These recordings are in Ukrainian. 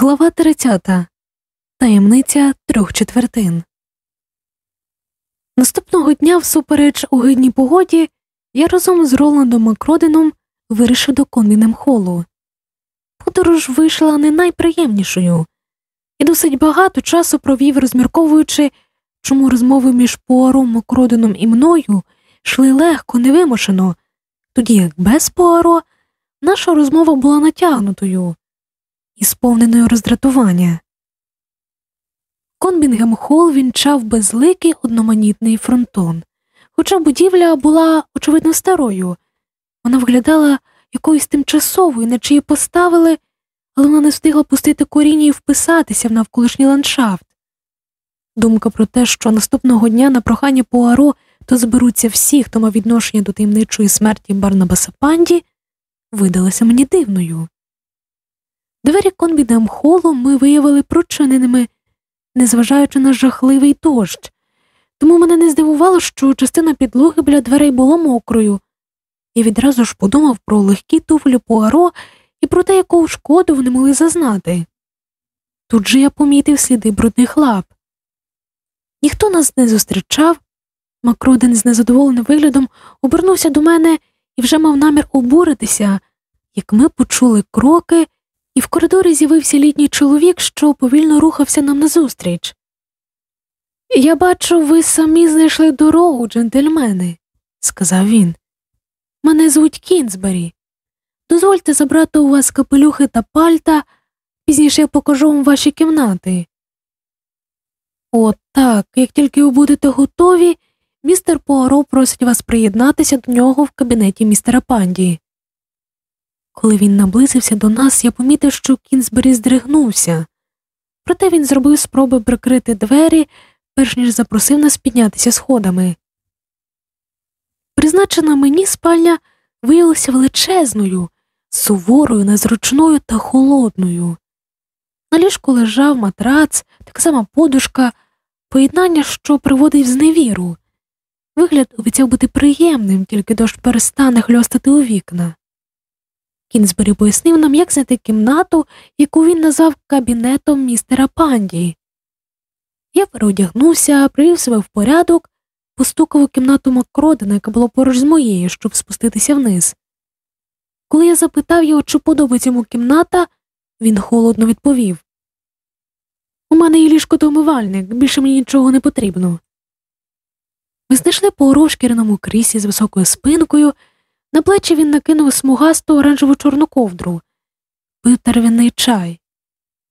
Глава 30. Таємниця трьох четвертин. Наступного дня, всупереч у гидній погоді, я разом з Роландом Макроденом вирішив до Конвінем холу. Подорож вийшла не найприємнішою, і досить багато часу провів, розмірковуючи, чому розмови між Пуаром, Макроденом і мною йшли легко, невимушено, тоді як без Пуаро наша розмова була натягнутою і сповненою роздратування. Конбінгем Холл вінчав безликий одноманітний фронтон, хоча будівля була, очевидно, старою, вона виглядала якоюсь тимчасовою, наче її поставили, але вона не встигла пустити коріння і вписатися в навколишній ландшафт. Думка про те, що наступного дня на прохання Пуаро то зберуться всі, хто мав відношення до таємничої смерті Барнабаса Панді, видалася мені дивною. Двері конбідем холу ми виявили прочиненими, незважаючи на жахливий дощ, тому мене не здивувало, що частина підлоги біля дверей була мокрою, і відразу ж подумав про легкі туфлі Пуаро і про те, яку шкоду вони могли зазнати. Тут же я помітив сліди брудних лап. Ніхто нас не зустрічав. Макроден з незадоволеним виглядом обернувся до мене і вже мав намір обуритися, як ми почули кроки і в коридорі з'явився літній чоловік, що повільно рухався нам назустріч. Я бачу, ви самі знайшли дорогу, джентльмени, сказав він. Мене звуть Кінзбері. Дозвольте забрати у вас капелюхи та пальта, пізніше я покажу вам ваші кімнати. О, так, як тільки ви будете готові, містер Пуаро просить вас приєднатися до нього в кабінеті містера Панді. Коли він наблизився до нас, я помітив, що Кінзбері здригнувся, проте він зробив спроби прикрити двері, перш ніж запросив нас піднятися сходами. Призначена мені спальня виявилася величезною, суворою, незручною та холодною. На ліжку лежав матрац, така сама подушка, поєднання, що приводить в зневіру. Вигляд обіцяв бути приємним, тільки дощ перестане хльостати у вікна. Кінзбері пояснив нам, як знайти кімнату, яку він назвав кабінетом містера Панді. Я переодягнувся, привів себе в порядок, постукав у кімнату Макродена, яка була поруч з моєю, щоб спуститися вниз. Коли я запитав його, чи подобається йому кімната, він холодно відповів У мене є ліжко та умивальник, більше мені нічого не потрібно. Ми знайшли по орошкірному крісі з високою спинкою. На плечі він накинув смугасту оранжеву чорну ковдру, пив тервяний чай.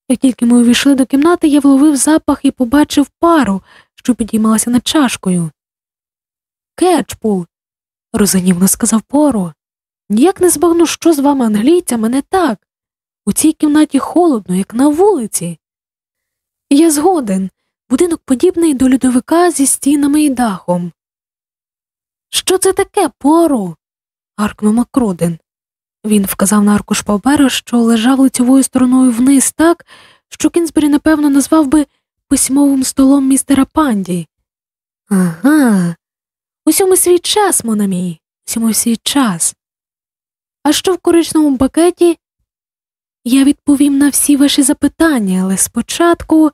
Як тільки ми увійшли до кімнати, я вловив запах і побачив пару, що підіймалася над чашкою. Кетчпул, розгнівно сказав Поро. Ніяк не збагну, що з вами англійцями не так. У цій кімнаті холодно, як на вулиці. Я згоден будинок подібний до льодовика зі стінами і дахом. Що це таке, Поро? Гаркнув Макроден. Він вказав на аркуш паперу, що лежав лицьовою стороною вниз так, що Кінзбері, напевно, назвав би письмовим столом містера Панді. Ага, усьому свій час, Монамі, усьому свій час. А що в коричному пакеті? Я відповім на всі ваші запитання, але спочатку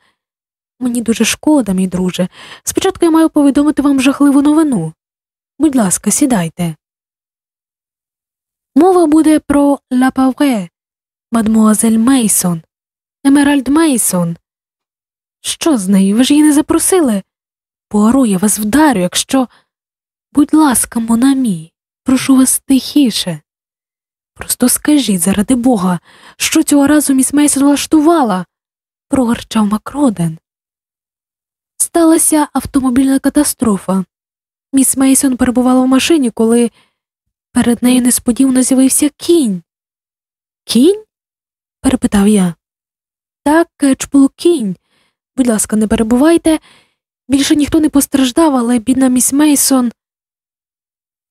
мені дуже шкода, мій друже. Спочатку я маю повідомити вам жахливу новину. Будь ласка, сідайте. Мова буде про Ла Павре, мадмуазель Мейсон, Емеральд Мейсон. Що з нею? Ви ж її не запросили? Пуаро, я вас вдарю, якщо. Будь ласка, mon ami, прошу вас тихіше. Просто скажіть, заради бога, що цього разу міс Мейсон влаштувала, прогарчав Макроден. Сталася автомобільна катастрофа. Міс Мейсон перебувала в машині, коли перед нею несподівано з'явився кінь. Кінь? перепитав я. Так, Кетчпул кінь. Будь ласка, не перебивайте. Більше ніхто не постраждав, але бідна міс Мейсон.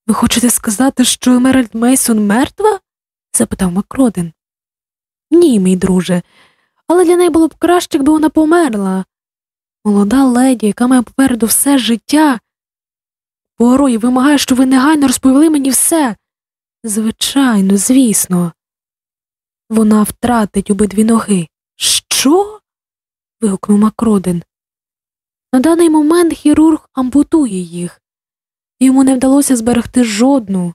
Ви хочете сказати, що Емеральд Мейсон мертва? запитав Макроден. Ні, мій друже, але для неї було б краще, якби вона померла. Молода леді, яка має попереду все життя. Порой вимагає, щоб ви негайно розповіли мені все. Звичайно, звісно, вона втратить обидві ноги. Що? Вигукнув Макроден. На даний момент хірург ампутує їх, йому не вдалося зберегти жодну,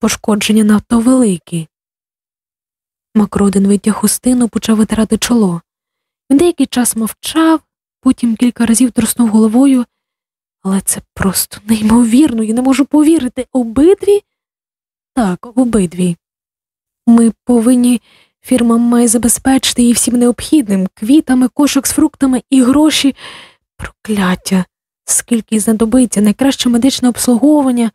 пошкодження надто великі. Макроден витяг хустину, почав витирати чоло. Він деякий час мовчав, потім кілька разів труснув головою, але це просто неймовірно, я не можу повірити. Обидві? Так, обидві. Ми повинні, фірма має забезпечити її всім необхідним квітами, кошик з фруктами і гроші. Прокляття, скільки знадобиться найкраще медичне обслуговування,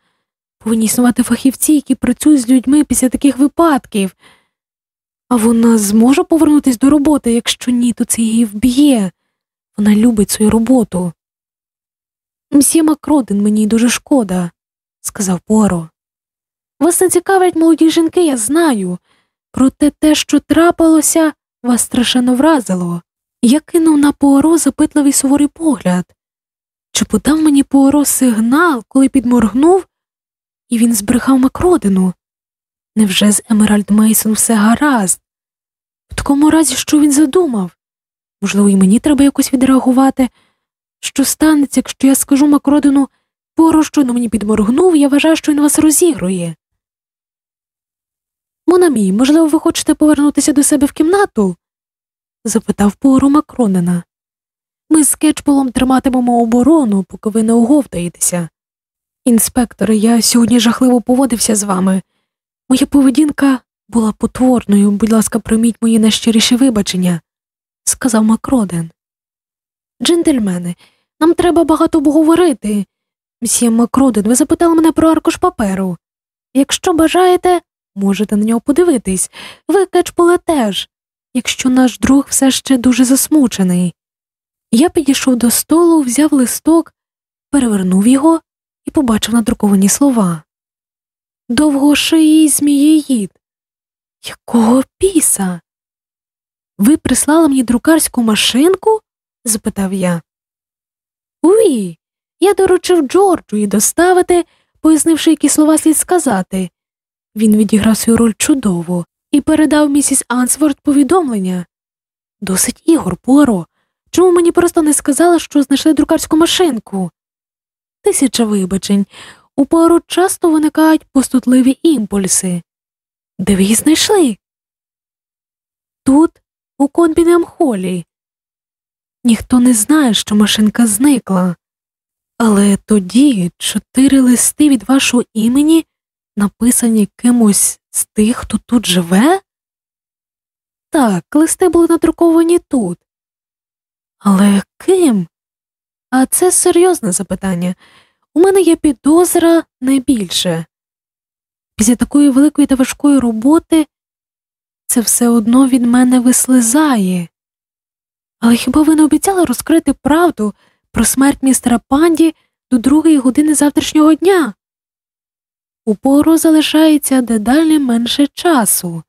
повинні існувати фахівці, які працюють з людьми після таких випадків. А вона зможе повернутися до роботи, якщо ні, то це її вб'є. Вона любить свою роботу. Мсьє Макроден, мені дуже шкода, сказав Поро. Вас не цікавлять молоді жінки, я знаю. Проте те, що трапилося, вас страшенно вразило. Я кинув на Пуаро запитливий суворий погляд. Чи подав мені Пуаро сигнал, коли підморгнув, і він збрехав Макродену? Невже з Емеральд Мейсон все гаразд? В такому разі, що він задумав? Можливо, і мені треба якось відреагувати. Що станеться, якщо я скажу Макродену, Пуаро щойно мені підморгнув, я вважаю, що він вас розігрує. Mon ami, можливо, ви хочете повернутися до себе в кімнату? запитав Пуаро Макродена. Ми з Кетчпулом триматимемо оборону, поки ви не оговтаєтеся. Інспекторе, я сьогодні жахливо поводився з вами. Моя поведінка була потворною, будь ласка, прийміть мої найщиріші вибачення, сказав Макроден. Джентльмени, нам треба багато обговорити. Мсьє Макроден, ви запитали мене про аркуш паперу. Якщо бажаєте, можете на нього подивитись. Ви, Кетчполе, теж, якщо наш друг все ще дуже засмучений. Я підійшов до столу, взяв листок, перевернув його і побачив надруковані слова. Довгошиїй змієїд. Якого піса? Ви прислали мені друкарську машинку? Запитав я. Уї, я доручив Джорджу і доставити, пояснивши, які слова слід сказати. Він відіграв свою роль чудово і передав місіс Ансворд повідомлення. Досить ігор, Пуаро. Чому мені просто не сказали, що знайшли друкарську машинку? Тисяча вибачень. У Пуаро часто виникають пустотливі імпульси. Де ви її знайшли? Тут, у Конбінем холі. Ніхто не знає, що машинка зникла. Але тоді чотири листи від вашого імені написані кимось з тих, хто тут живе? Так, листи були надруковані тут. Але ким? А це серйозне запитання. У мене є підозра не більше. Після такої великої та важкої роботи це все одно від мене вислизає. Але хіба ви не обіцяли розкрити правду про смерть містера Панді до другої години завтрашнього дня? У Пуаро залишається дедалі менше часу,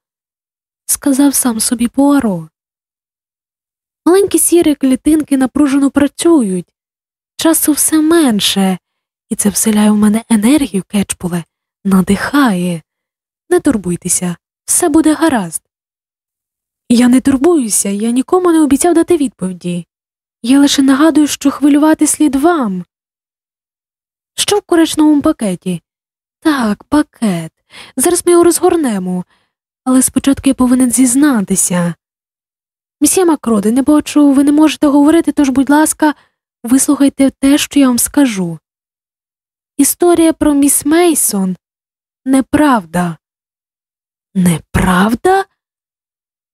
сказав сам собі Пуаро. Маленькі сірі клітинки напружено працюють, часу все менше, і це вселяє в мене енергію, Кетчпуле, надихає. Не турбуйтеся, все буде гаразд. Я не турбуюся, я нікому не обіцяв дати відповіді. Я лише нагадую, що хвилювати слід вам. Що в коричневому пакеті? Так, пакет. Зараз ми його розгорнемо, але спочатку я повинен зізнатися. Мсьє Макроди, не бачу, ви не можете говорити, тож, будь ласка, вислухайте те, що я вам скажу. Історія про міс Мейсон неправда. Неправда?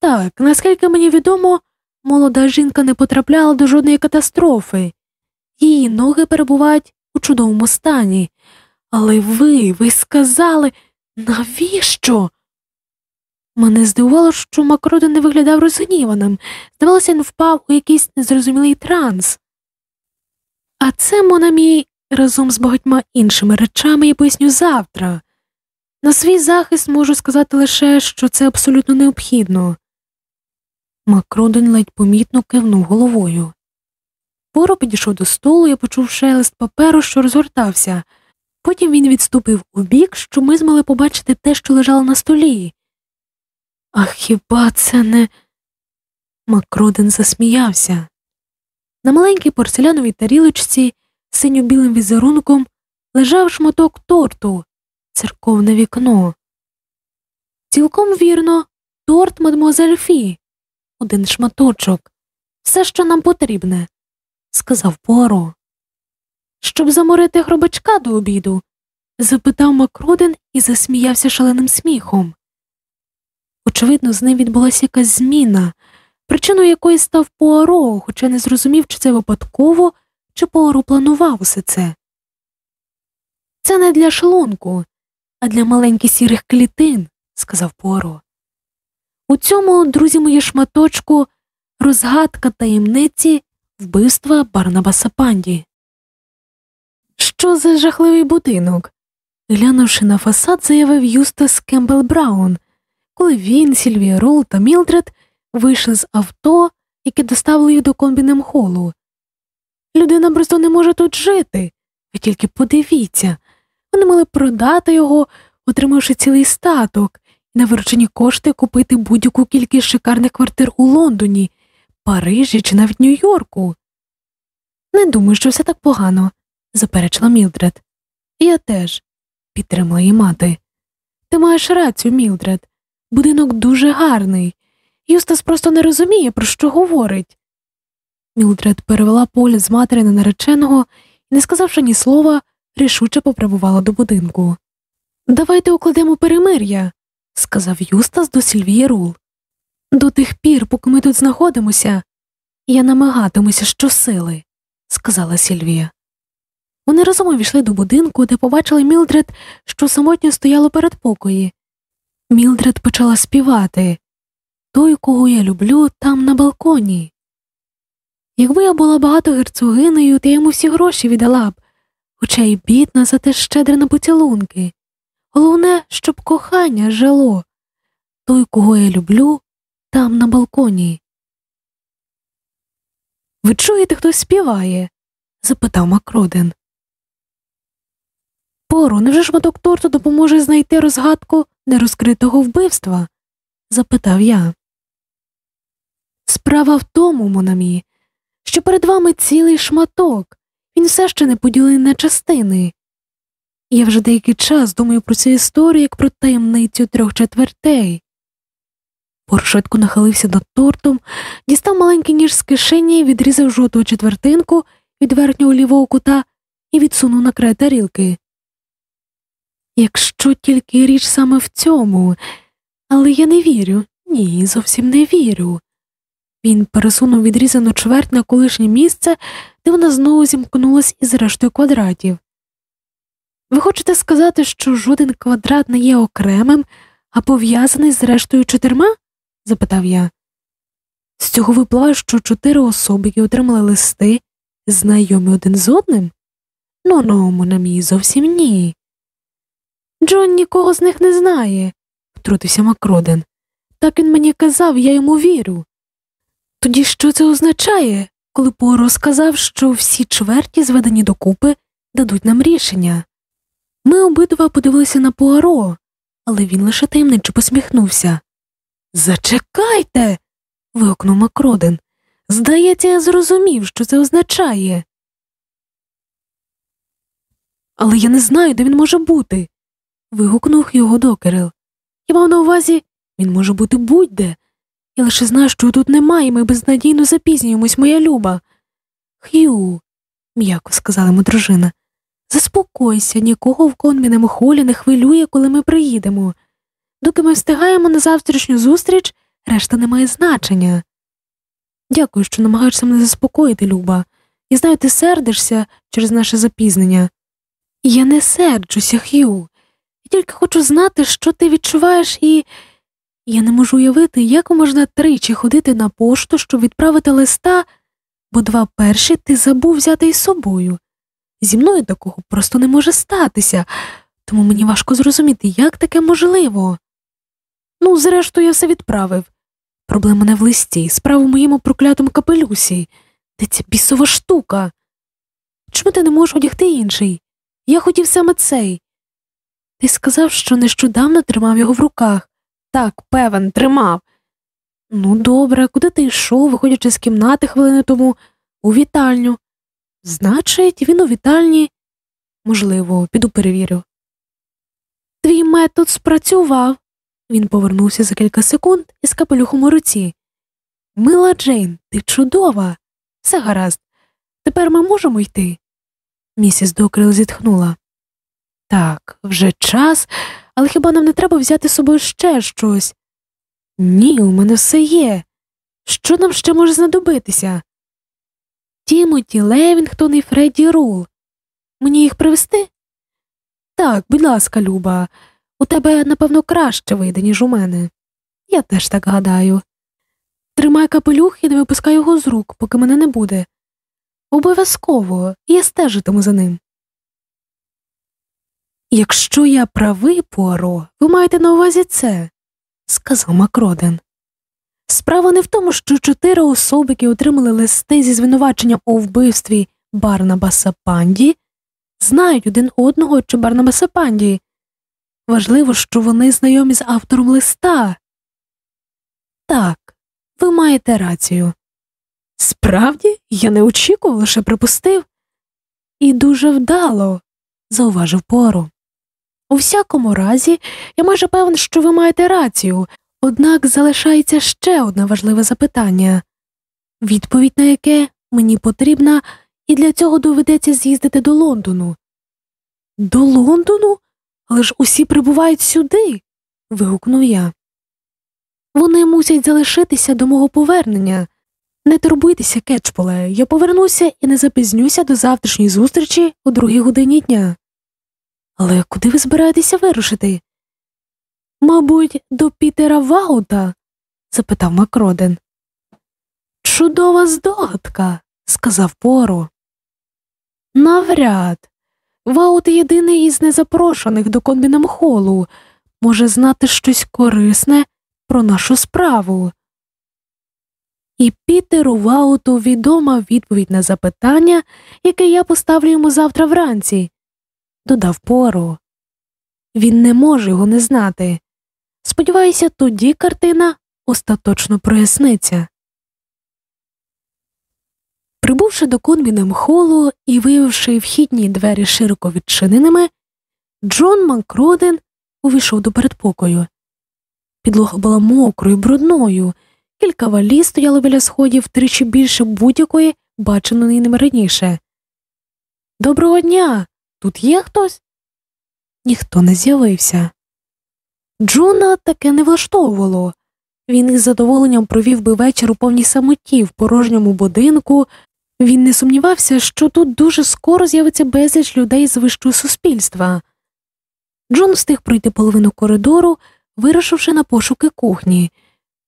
Так, наскільки мені відомо, молода жінка не потрапляла до жодної катастрофи, її ноги перебувають у чудовому стані. Але ви, ви сказали, навіщо? Мене здивувало, що Макроден не виглядав розгніваним. Здавалося, він впав у якийсь незрозумілий транс. А це Монамі разом з багатьма іншими речами я поясню завтра. На свій захист можу сказати лише, що це абсолютно необхідно. Макроден ледь помітно кивнув головою. Поро підійшов до столу і почув шелест паперу, що розгортався. Потім він відступив у бік, що ми змогли побачити те, що лежало на столі. А хіба це не. Макроден засміявся. На маленькій порцеляновій тарілочці з синьо-білим візерунком лежав шматок торту, церковне вікно. Цілком вірно, торт мадмуазель Фі. Один шматочок. Все, що нам потрібне, сказав Пуаро. Щоб заморити хробачка до обіду? запитав Макроден і засміявся шаленим сміхом. Очевидно, з ним відбулася якась зміна, причиною якої став Пуаро, хоча не зрозумів, чи це випадково, чи Пуаро планував усе це. Це не для шлунку, а для маленьких сірих клітин, сказав Пуаро. У цьому, друзі мої шматочку, розгадка таємниці вбивства Барнабаса Панді. Що за жахливий будинок? Глянувши на фасад, заявив Юстас Кембл Браун, коли він, Сільвія Рул та Мілдред вийшли з авто, яке доставило їх до Комбінгем-холу. Людина просто не може тут жити. Ви тільки подивіться, вони мали продати його, отримавши цілий статок, на виручені кошти купити будь-яку кількість шикарних квартир у Лондоні, Парижі чи навіть Нью-Йорку. Не думаю, що все так погано, заперечила Мілдред. Я теж, підтримала її мати. Ти маєш рацію, Мілдред. Будинок дуже гарний. Юстас просто не розуміє, про що говорить. Мілдред перевела погляд з матері на нареченого і, не сказавши ні слова, рішуче попрямувала до будинку. Давайте укладемо перемир'я, сказав Юстас до Сільвії Рул. До тих пір, поки ми тут знаходимося, я намагатимуся щосили, сказала Сільвія. Вони разом увійшли до будинку, де побачили Мілдред, що самотньо стояла у передпокої. Мілдред почала співати той, кого я люблю, там на балконі. Якби я була багато герцогинею, то я йому всі гроші віддала б, хоча й бідна, зате щедра на поцілунки. Головне, щоб кохання жило. Той, кого я люблю, там на балконі. Ви чуєте, хтось співає? запитав Макроден. Поро, невже шматок торту допоможе знайти розгадку нерозкритого вбивства? запитав я. Справа в тому, Монамі, що перед вами цілий шматок, він все ще не поділений на частини. Я вже деякий час думаю про цю історію як про таємницю трьох четвертей. Пор швидко нахилився над тортом, дістав маленький ніж з кишені, відрізав жовту четвертинку від верхнього лівого кута і відсунув на край тарілки. Якщо тільки річ саме в цьому, але я не вірю, ні, зовсім не вірю. Він пересунув відрізану чверть на колишнє місце, де вона знову зімкнулась із рештою квадратів. Ви хочете сказати, що жоден квадрат не є окремим, а пов'язаний з рештою чотирма? запитав я. З цього випливає, що чотири особи, які отримали листи, знайомі один з одним? Ну ну, мій зовсім ні. Джон нікого з них не знає, втрутився Макроден. Так він мені казав, я йому вірю. Тоді що це означає, коли Поро сказав, що всі чверті, зведені докупи, дадуть нам рішення? Ми обидва подивилися на Пуаро, але він лише таємничо посміхнувся. Зачекайте. вигукнув Макроден. Здається, я зрозумів, що це означає. Але я не знаю, де він може бути. вигукнув його докерел. Я мав на увазі, він може бути будь-де. Я лише знаю, що тут немає, і ми безнадійно запізнюємось, моя люба. Х'ю, м'яко сказала йому дружина. Заспокойся, нікого в конміному холі не хвилює, коли ми приїдемо. Доки ми встигаємо на завтрашню зустріч, решта не має значення. Дякую, що намагаєшся мене заспокоїти, Люба. Я знаю, ти сердишся через наше запізнення. Я не серджуся, Х'ю. Я тільки хочу знати, що ти відчуваєш, і я не можу уявити, як можна тричі ходити на пошту, щоб відправити листа, бо два перші ти забув взяти із собою. Зі мною такого просто не може статися, тому мені важко зрозуміти, як таке можливо. Ну, зрештою, я все відправив. Проблема не в листі, справа в моєму проклятому капелюсі, де ця бісова штука. Чому ти не можеш одягти інший? Я хотів саме цей. Ти сказав, що нещодавно тримав його в руках. Так, певен, тримав. Ну, добре, куди ти йшов, виходячи з кімнати хвилини тому, у вітальню. Значить, він у вітальні. Можливо, піду перевірю. Твій метод спрацював. Він повернувся за кілька секунд із капелюхом у руці. Мила Джейн, ти чудова. Все гаразд. Тепер ми можемо йти. Місіс Докрил зітхнула. Так, вже час, але хіба нам не треба взяти з собою ще щось? Ні, у мене все є. Що нам ще може знадобитися? Тімоті, Левінгтон і Фредді Рул. Мені їх привезти? Так, будь ласка, Люба, у тебе, напевно, краще вийде, ніж у мене. Я теж так гадаю. Тримай капелюх і не випускай його з рук, поки мене не буде. Обов'язково я стежитиму за ним. Якщо я правий, Пуаро, ви маєте на увазі це, сказав Макроден. Справа не в тому, що чотири особи, які отримали листи зі звинуваченням у вбивстві Барнабаса Панді, знають один одного чи Барнабаса Панді. Важливо, що вони знайомі з автором листа. Так, ви маєте рацію. Справді, я не очікував, лише припустив. І дуже вдало, зауважив Поро. У всякому разі, я майже певен, що ви маєте рацію, однак залишається ще одне важливе запитання відповідь на яке мені потрібна, і для цього доведеться з'їздити до Лондону. До Лондону? Але ж усі прибувають сюди. вигукнув я. Вони мусять залишитися до мого повернення. Не турбуйтеся, Кетчполе, я повернуся і не запізнюся до завтрашньої зустрічі у другій годині дня. Але куди ви збираєтеся вирушити? Мабуть, до Пітера Ваута? запитав Макроден. Чудова здогадка, сказав Поро. Навряд. Ваут єдиний із незапрошених до Конбінам холу, може знати щось корисне про нашу справу. І Пітеру Вауту відома відповідь на запитання, яке я поставлю йому завтра вранці, додав Поро. Він не може його не знати. Сподіваюся, тоді картина остаточно проясниться. Прибувши до Конбінем холу і виявивши вхідні двері широко відчиненими, Джон Макроден увійшов до передпокою. Підлога була мокрою, брудною, кілька валіз стояло біля сходів тричі більше будь-якої, баченої ним раніше. Доброго дня! Тут є хтось? Ніхто не з'явився. Джона таке не влаштовувало. Він із задоволенням провів би вечір у повній самоті в порожньому будинку. Він не сумнівався, що тут дуже скоро з'явиться безліч людей з вищого суспільства. Джон встиг пройти половину коридору, вирушивши на пошуки кухні,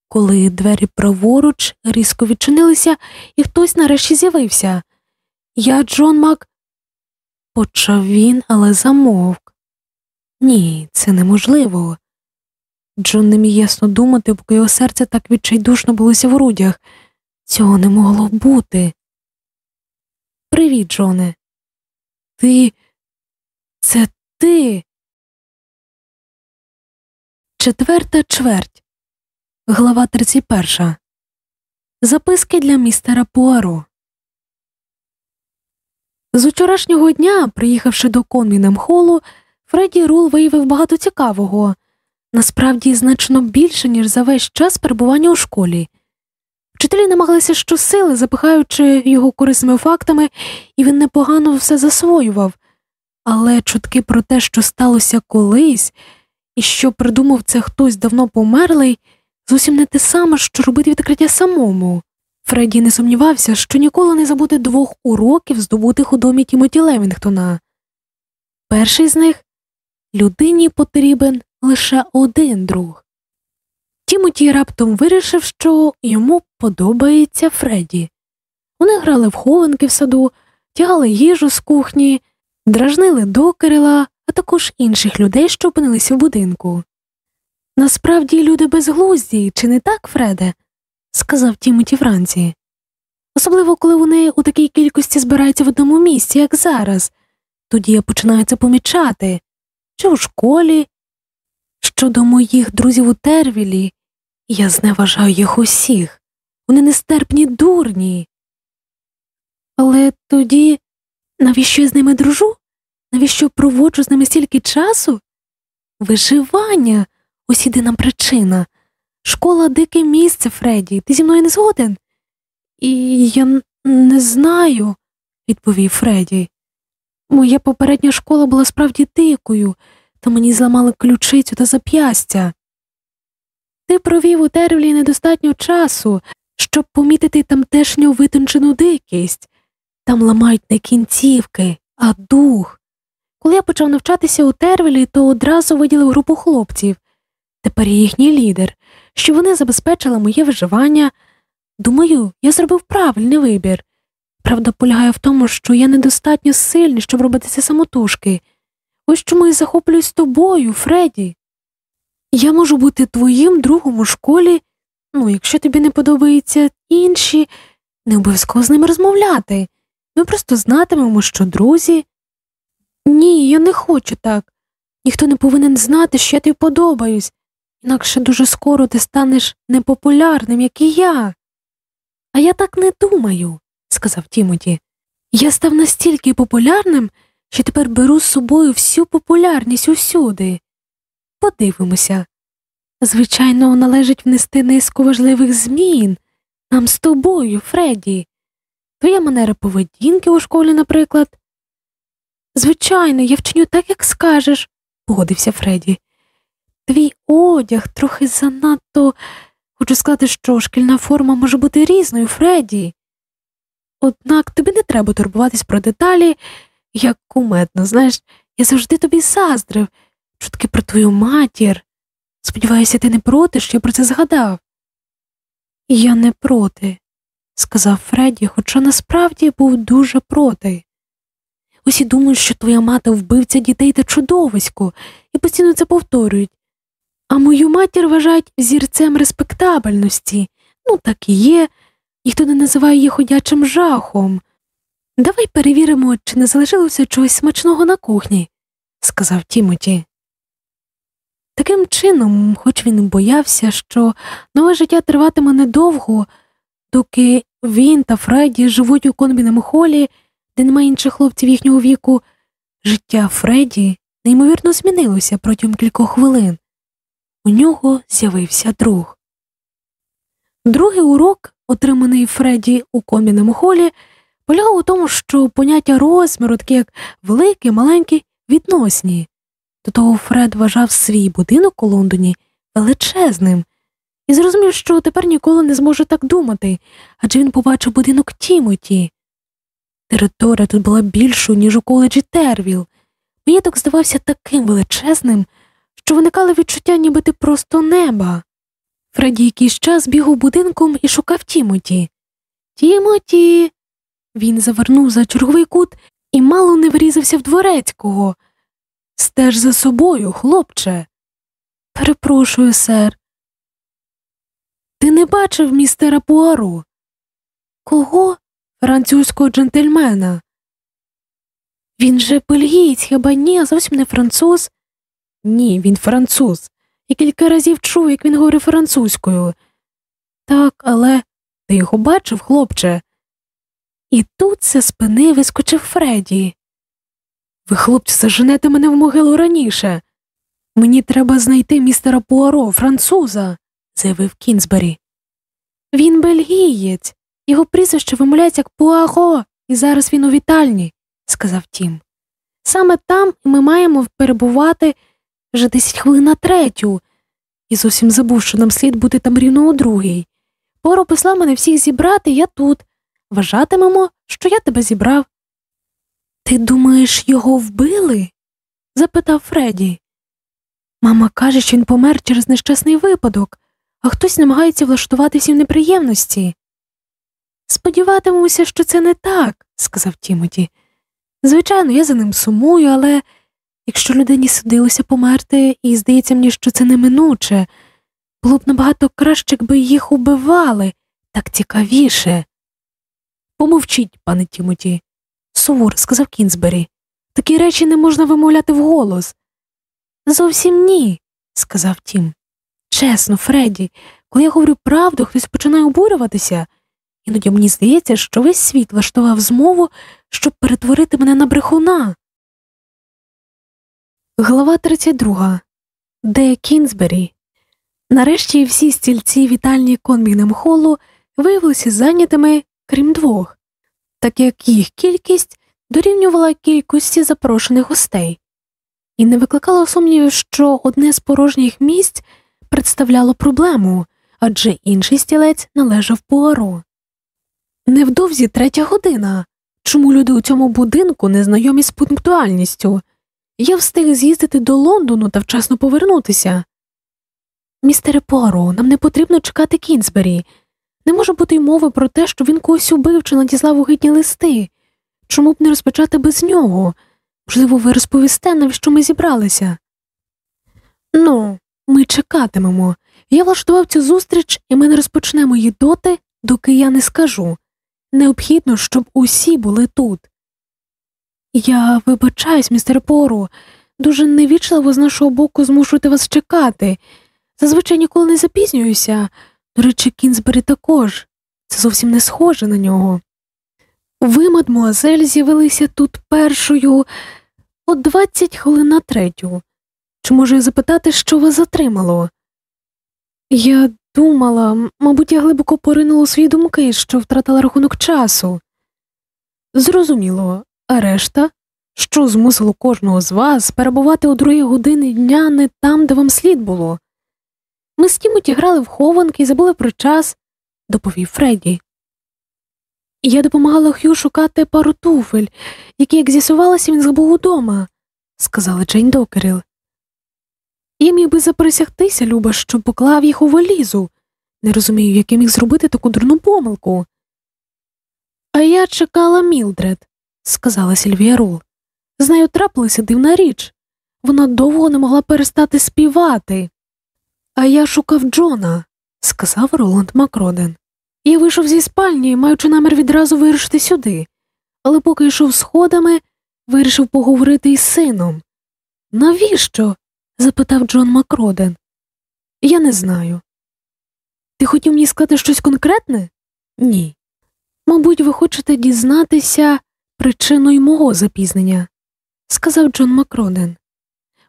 коли двері праворуч різко відчинилися, і хтось нарешті з'явився. Я Джон Мак. Почав він, але замовк. Ні, це неможливо. Джон не міг ясно думати, поки його серце так відчайдушно булося в грудях. Цього не могло бути. Привіт, Джоне. Ти. Це ти. Четверта чверть. Глава 31. Записки для містера Пуаро. З учорашнього дня, приїхавши до Конвінем холу, Фредді Рул виявив багато цікавого, насправді значно більше, ніж за весь час перебування у школі. Вчителі намагалися щосили, запихаючи його корисними фактами, і він непогано все засвоював, але чутки про те, що сталося колись, і що придумав це хтось давно померлий, зовсім не те саме, що робити відкриття самому. Фредді не сумнівався, що ніколи не забуде двох уроків, здобутих у домі Тімоті Левінгтона. Перший з них людині потрібен лише один друг. Тімоті раптом вирішив, що йому подобається Фредді. Вони грали в хованки в саду, тягали їжу з кухні, дражнили докерила, а також інших людей, що опинилися в будинку. Насправді люди безглузді, чи не так, Фреде? сказав Тімоті вранці. Особливо, коли вони у такій кількості збираються в одному місці, як зараз, тоді я починаю це помічати чи у школі. Щодо моїх друзів у Тервілі, Я зневажаю їх усіх. Вони нестерпні дурні. Але тоді навіщо я з ними дружу? Навіщо проводжу з ними стільки часу? Виживання ось єдина причина. Школа дике місце, Фредді, ти зі мною не згоден? І я не знаю, відповів Фредді. Моя попередня школа була справді дикою, та мені зламали ключицю та зап'ястя. Ти провів у Тервлі недостатньо часу, щоб помітити тамтешню витончену дикість. Там ламають не кінцівки, а дух. Коли я почав навчатися у Тервелі, то одразу виділив групу хлопців. Тепер їхній лідер, що вони забезпечили моє виживання. Думаю, я зробив правильний вибір. Правда полягає в тому, що я недостатньо сильний, щоб робити це самотужки. Ось чому я захоплююсь тобою, Фредді. Я можу бути твоїм другом у школі, ну, якщо тобі не подобаються інші, не обов'язково з ними розмовляти. Ми просто знатимемо, що друзі. Ні, я не хочу так. Ніхто не повинен знати, що я тобі подобаюсь, інакше дуже скоро ти станеш непопулярним, як і я. А я так не думаю, сказав Тімоті. Я став настільки популярним, що тепер беру з собою всю популярність усюди. Подивимося. Звичайно, належить внести низку важливих змін нам з тобою, Фредді. Твоя манера поведінки у школі, наприклад. Звичайно, я вчиню так, як скажеш, погодився Фредді. Твій одяг трохи занадто. Хочу сказати, що шкільна форма може бути різною, Фредді. Однак тобі не треба турбуватись про деталі, як кумедно, знаєш, я завжди тобі заздрив, чутки про твою матір. Сподіваюся, ти не проти, що я про це згадав. Я не проти, сказав Фредді, хоча насправді був дуже проти. Усі думають, що твоя мати вбивця дітей та чудовисько, і постійно це повторюють. А мою матір вважають зірцем респектабельності. Ну, так і є, ніхто не називає її ходячим жахом. Давай перевіримо, чи не залишилося чогось смачного на кухні, сказав Тімоті. Таким чином, хоч він боявся, що нове життя триватиме недовго, доки він та Фредді живуть у конбіному холі, де немає інших хлопців їхнього віку, життя Фредді неймовірно змінилося протягом кількох хвилин. У нього з'явився друг. Другий урок, отриманий Фредді у комбіному холі, полягав у тому, що поняття розміру, такі як великий, маленький, відносні. До того Фред вважав свій будинок у Лондоні величезним і зрозумів, що тепер ніколи не зможе так думати, адже він побачив будинок Тімоті. Територія тут була більшою, ніж у коледжі Тервіл. Маєток здавався таким величезним, що виникали відчуття, ніби ти просто неба. Фредді якийсь час бігав будинком і шукав Тімоті. Тімоті. Він завернув за черговий кут і мало не врізався в дворецького. Стеж за собою, хлопче. Перепрошую, сер. Ти не бачив містера Пуаро? Кого? Французького джентльмена. Він же бельгієць, хіба ні, а зовсім не француз? Ні, він француз. Я кілька разів чув, як він говорив французькою. Так, але ти його бачив, хлопче. І тут з спини вискочив Фредді. Ви, хлопці, заженете мене в могилу раніше. Мені треба знайти містера Пуаро, француза, заявив Кінзбері. Він бельгієць, його прізвище вимовляється як Пуаро, і зараз він у вітальні, сказав Тім. Саме там ми маємо перебувати вже десять хвилин на третю, і зовсім забув, що нам слід бути там рівно у другій. Поро послав мене всіх зібрати, я тут. Вважатимемо, що я тебе зібрав. Ти думаєш, його вбили? запитав Фредді. Мама каже, що він помер через нещасний випадок, а хтось намагається влаштувати всім неприємності. Сподіватимуся, що це не так, сказав Тімоті. Звичайно, я за ним сумую, але якщо людині судилося померти, і здається мені, що це неминуче, було б набагато краще, якби їх убивали, так цікавіше. Помовчіть, пане Тімоті, суворо сказав Кінзбері. Такі речі не можна вимовляти вголос. Зовсім ні, сказав Тім. Чесно, Фредді, коли я говорю правду, хтось починає обурюватися. Іноді мені здається, що весь світ влаштував змову, щоб перетворити мене на брехуна. Глава 32. Де Кінзбері. Нарешті всі стільці вітальні конмігнем холу виявилися зайнятими, крім двох, так як їх кількість дорівнювала кількості запрошених гостей, і не викликало сумнівів, що одне з порожніх місць представляло проблему, адже інший стілець належав Пуаро. Невдовзі третя година. Чому люди у цьому будинку не знайомі з пунктуальністю? Я встиг з'їздити до Лондону та вчасно повернутися. Містере Пуаро, нам не потрібно чекати Кінзбері. Не може бути й мови про те, що він когось убив чи надіслав угідні листи. Чому б не розпочати без нього? Можливо, ви розповісте нам, що ми зібралися. Ну, ми чекатимемо. Я влаштував цю зустріч, і ми не розпочнемо її доти, доки я не скажу. Необхідно, щоб усі були тут. Я вибачаюсь, містер Пору, дуже невічливо з нашого боку змушувати вас чекати. Зазвичай ніколи не запізнююся. До речі, Кінзбері також. Це зовсім не схоже на нього. Ви, мадмуазель, з'явилися тут першою о двадцять хвилин на третю. Чи можу я запитати, що вас затримало? Я думала, мабуть, я глибоко поринула свої думки, що втратила рахунок часу. Зрозуміло, а решта, що змусило кожного з вас перебувати у другій годині дня не там, де вам слід було. Ми з Тімоті грали в хованки і забули про час, доповів Фредді. Я допомагала Х'ю шукати пару туфель, які, як з'ясувалося, він забув удома, сказала Джейн Докеріл. Я міг би заприсягтися, Люба, що поклав їх у валізу. Не розумію, як я міг зробити таку дурну помилку. А я чекала Мілдред, сказала Сільвія Рул. З нею трапилася дивна річ. Вона довго не могла перестати співати. А я шукав Джона, сказав Роланд Макроден. Я вийшов зі спальні, маючи намір відразу вирушити сюди, але поки йшов сходами, вирішив поговорити із сином. Навіщо? запитав Джон Макроден. Я не знаю. Ти хотів мені сказати щось конкретне? Ні. Мабуть, ви хочете дізнатися причиною мого запізнення, сказав Джон Макроден.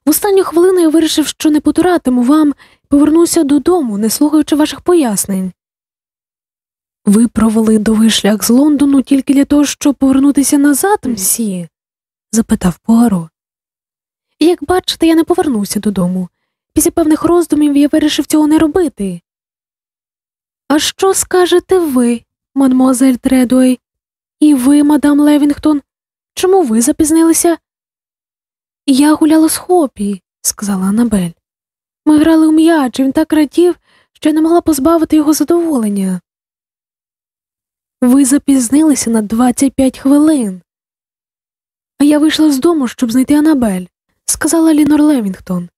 В останню хвилину я вирішив, що не потуратиму вам повернуся додому, не слухаючи ваших пояснень. Ви провели довгий шлях з Лондону тільки для того, щоб повернутися назад, мсі? запитав Пуаро. Як бачите, я не повернувся додому. Після певних роздумів я вирішив цього не робити. А що скажете ви, мадмуазель Тредуей? І ви, мадам Левінгтон? Чому ви запізнилися? Я гуляла з хопі, сказала Анабель. Ми грали у м'яч, і він так радів, що я не могла позбавити його задоволення. Ви запізнилися на 25 хвилин. А я вийшла з дому, щоб знайти Анабель, сказала Лінор Левінгтон.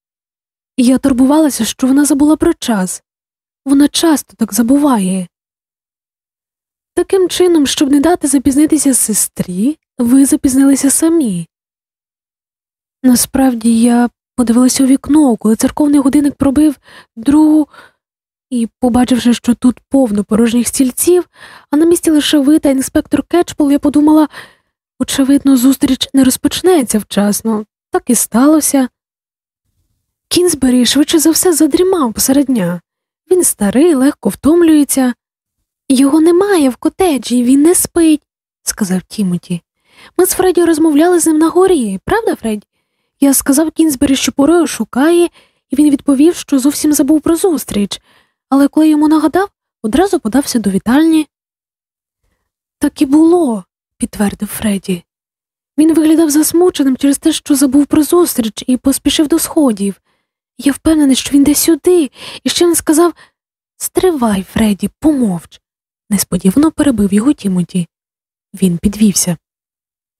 Я турбувалася, що вона забула про час. Вона часто так забуває. Таким чином, щоб не дати запізнитися сестрі, ви запізнилися самі. Насправді я подивилася у вікно, коли церковний годинник пробив другу і, побачивши, що тут повно порожніх стільців, а на місці лише ви та інспектор Кетчпол, я подумала очевидно, зустріч не розпочнеться вчасно, так і сталося. Кінзбері швидше за все задрімав посеред дня. Він старий, легко втомлюється. Його немає в котеджі, він не спить, сказав Тімоті. Ми з Фредді розмовляли з ним на горі, правда, Фредді? Я сказав Кінзбері, що порою шукає, і він відповів, що зовсім забув про зустріч, але коли йому нагадав, одразу подався до вітальні. Так і було, підтвердив Фредді. Він виглядав засмученим через те, що забув про зустріч і поспішив до сходів. Я впевнений, що він десь сюди, і ще не сказав Стривай, Фредді, помовч. Несподівано перебив його Тімоті. Він підвівся.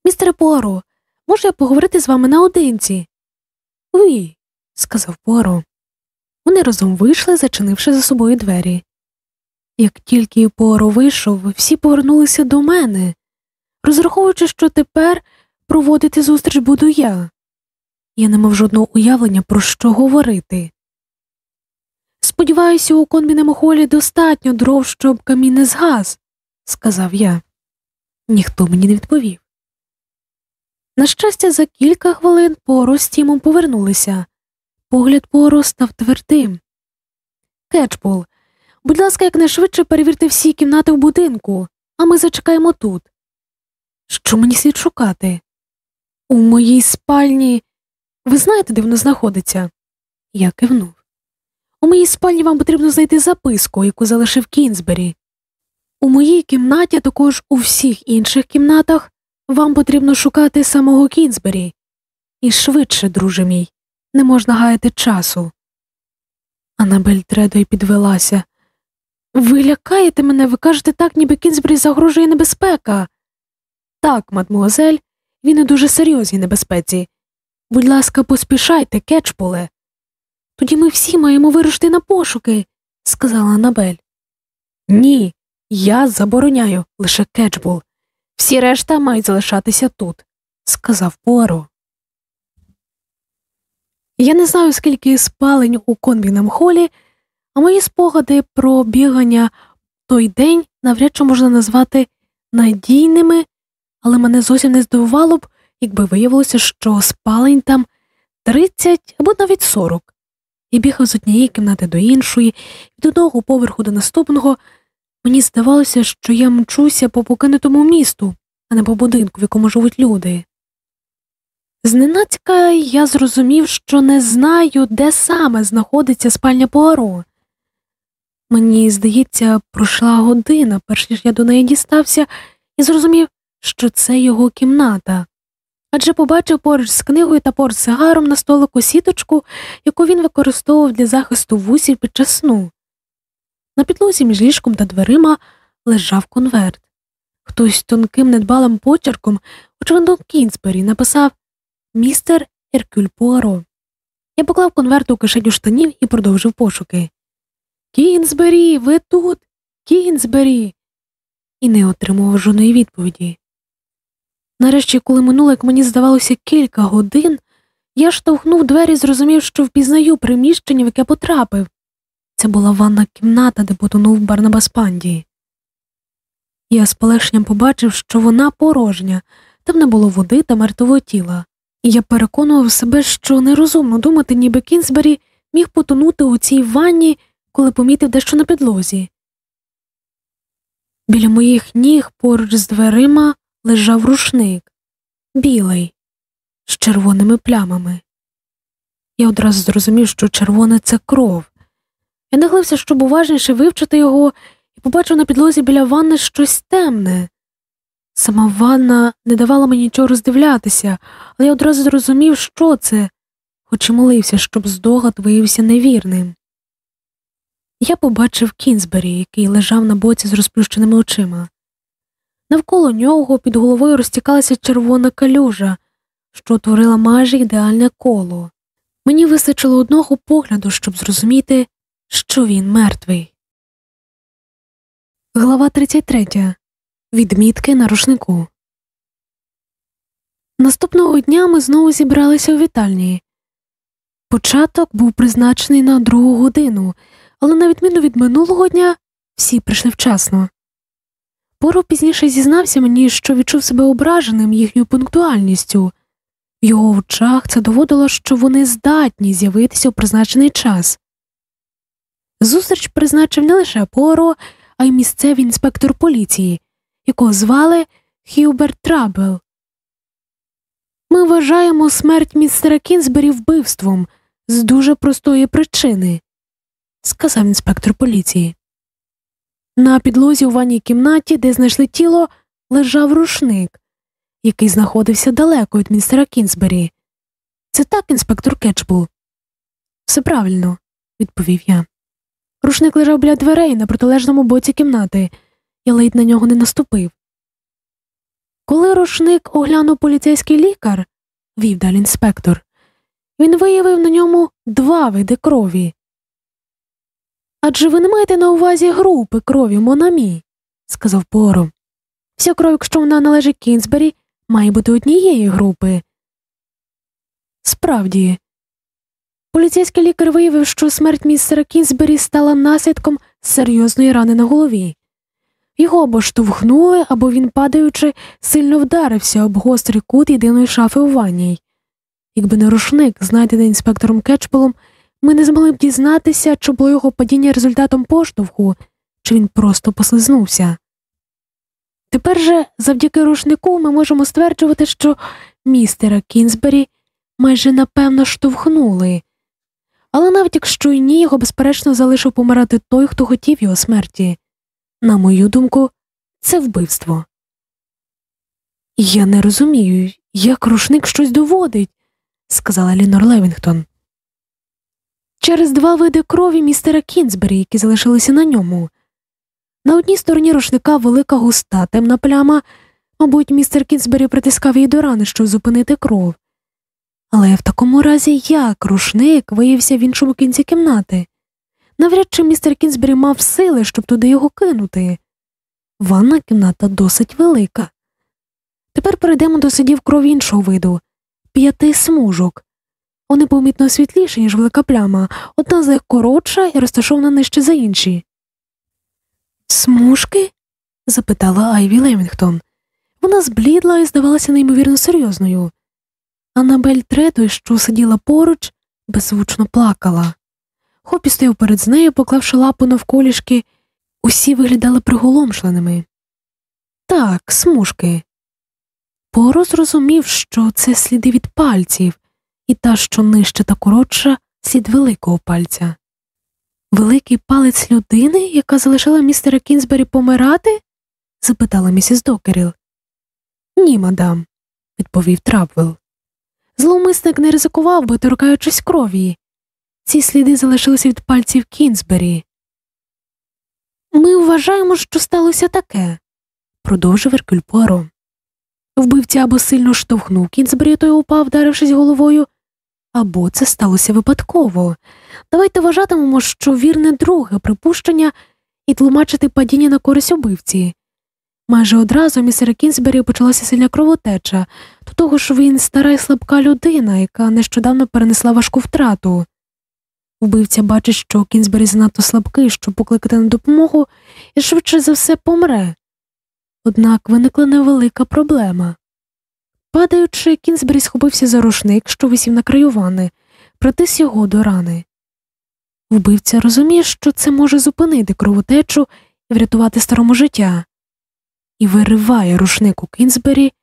Містере Пуаро, може я поговорити з вами наодинці? Уї, сказав Пуаро. Вони разом вийшли, зачинивши за собою двері. Як тільки Пуаро вийшов, всі повернулися до мене, розраховуючи, що тепер проводити зустріч буду я. Я не мав жодного уявлення, про що говорити. Сподіваюся, у конбіному холі достатньо дров, щоб камін не згас, сказав я. Ніхто мені не відповів. На щастя, за кілька хвилин Поро з Тімом повернулися. Погляд Поро став твердим. Кетчбол, будь ласка, якнайшвидше перевірте всі кімнати в будинку, а ми зачекаємо тут. Що мені слід шукати? У моїй спальні. Ви знаєте, де воно знаходиться? Я кивнув. У моїй спальні вам потрібно знайти записку, яку залишив Кінзбері. У моїй кімнаті, а також у всіх інших кімнатах, вам потрібно шукати самого Кінзбері. І швидше, друже мій, не можна гаяти часу. Анабель Тредой підвелася. Ви лякаєте мене, ви кажете так, ніби Кінзбері загрожує небезпека. Так, мадмуазель, він у дуже серйозній небезпеці. Будь ласка, поспішайте, кетчполе. Тоді ми всі маємо вирушити на пошуки, сказала Анабель. Ні, я забороняю лише кетчбол. Всі решта мають залишатися тут, сказав Пуаро. Я не знаю, скільки спалень у конвійному холі, а мої спогади про бігання той день навряд чи можна назвати надійними, але мене зовсім не здивувало б, якби виявилося, що спалень там 30 або навіть 40. Я бігав з однієї кімнати до іншої, від одного поверху до наступного. Мені здавалося, що я мчуся по покинутому місту, а не по будинку, в якому живуть люди. Зненацька я зрозумів, що не знаю, де саме знаходиться спальня Пуаро. Мені, здається, пройшла година, перш ніж я до неї дістався, і зрозумів, що це його кімната. Адже побачив поруч з книгою та портсигаром на столику сіточку, яку він використовував для захисту вусів під час сну. На підлозі між ліжком та дверима лежав конверт. Хтось тонким недбалим почерком, очевидно, Кінзбері, написав Містер Еркюль Пуаро. Я поклав конверт у кишеню штанів і продовжив пошуки. Кінзбері, ви тут, Кінзбері. І не отримував жодної відповіді. Нарешті, коли минуло, як мені здавалося, кілька годин, я штовхнув двері і зрозумів, що впізнаю приміщення, в яке потрапив. Це була ванна кімната, де потонув Барнабас Панді. Я з полегшенням побачив, що вона порожня, там не було води та мертвого тіла, і я переконував себе, що нерозумно думати, ніби Кінзбері міг потонути у цій ванні, коли помітив дещо на підлозі. Біля моїх ніг поруч з дверима лежав рушник білий, з червоними плямами. Я одразу зрозумів, що червоне це кров. Я нахилився, щоб уважніше вивчити його, і побачив на підлозі біля ванни щось темне. Сама ванна не давала мені нічого роздивлятися, але я одразу зрозумів, що це, хоч і молився, щоб здогад виявився невірним. Я побачив Кінзбері, який лежав на боці з розплющеними очима. Навколо нього під головою розтікалася червона калюжа, що утворила майже ідеальне коло. Мені вистачило одного погляду, щоб зрозуміти, що він мертвий. Глава 33. Відмітки на рушнику. Наступного дня ми знову зібралися у вітальні. Початок був призначений на другу годину, але на відміну від минулого дня всі прийшли вчасно. Поро пізніше зізнався мені, що відчув себе ображеним їхньою пунктуальністю. В його очах це доводило, що вони здатні з'явитися у призначений час. Зустріч призначив не лише Поро, а й місцевий інспектор поліції, якого звали Хюберт Трабел. Ми вважаємо смерть містера Кінзбері вбивством з дуже простої причини, сказав інспектор поліції. На підлозі у ванній кімнаті, де знайшли тіло, лежав рушник, який знаходився далеко від містера Кінзбері. Це так, інспектор Кетчбул?» Все правильно, відповів я. Рушник лежав біля дверей на протилежному боці кімнати, я ледь на нього не наступив. Коли рушник оглянув поліцейський лікар, вів далі інспектор, він виявив на ньому два види крові. Адже ви не маєте на увазі групи крові Монамі, сказав Поро. Вся кров, якщо вона належить Кінзбері, має бути однієї групи. Справді, Поліцейський лікар виявив, що смерть містера Кінсбері стала наслідком серйозної рани на голові. Його або штовхнули, або він, падаючи, сильно вдарився об гострий кут єдиної шафи у ванній. Якби не рушник, знайдений інспектором Кетчполом, ми не змогли б дізнатися, чи було його падіння результатом поштовху, чи він просто послизнувся. Тепер же, завдяки рушнику, ми можемо стверджувати, що містера Кінзбері майже напевно штовхнули, але навіть якщо й ні, його безперечно залишив помирати той, хто хотів його смерті. На мою думку, це вбивство. Я не розумію, як рушник щось доводить, сказала Лінор Левінгтон. Через два види крові містера Кінзбері, які залишилися на ньому. На одній стороні рушника велика густа темна пляма, мабуть, містер Кінзбері притискав її до рани, щоб зупинити кров. Але в такому разі як рушник виявився в іншому кінці кімнати? Навряд чи містер Кінзбері мав сили, щоб туди його кинути. Ванна кімната досить велика. Тепер перейдемо до слідів крові іншого виду п'яти смужок. Вони помітно світліші, ніж велика пляма, одна з них коротша і розташована нижче за інші. Смужки? запитала Айві Лемінгтон. Вона зблідла і здавалася неймовірно серйозною. Аннабель Тредой, що сиділа поруч, беззвучно плакала. Хопі стояв перед нею, поклавши лапу навколішки, усі виглядали приголомшленими. Так, смужки. Поро зрозумів, що це сліди від пальців, і та, що нижче та коротша, слід великого пальця. Великий палець людини, яка залишила містера Кінзбері помирати? запитала місіс Докеріл. Ні, мадам, відповів Трапвелл. Зловмисник не ризикував би, торкаючись крові. Ці сліди залишилися від пальців Кінзбері. Ми вважаємо, що сталося таке, продовжив Еркюль Пуаро. Вбивця або сильно штовхнув Кінзбері, той упав, вдарившись головою, або це сталося випадково. Давайте вважатимемо, що вірне друге припущення і тлумачити падіння на користь убивці. Майже одразу містера Кінзбері почалася сильна кровотеча, до того ж він стара і слабка людина, яка нещодавно перенесла важку втрату. Вбивця бачить, що Кінзбері занадто слабкий, щоб покликати на допомогу, і швидше за все помре. Однак виникла невелика проблема. Падаючи, Кінзбері схопився за рушник, що висів на краю вани, притис його до рани. Вбивця розуміє, що це може зупинити кровотечу і врятувати старому життя, і вириває рушник у Кінзбері.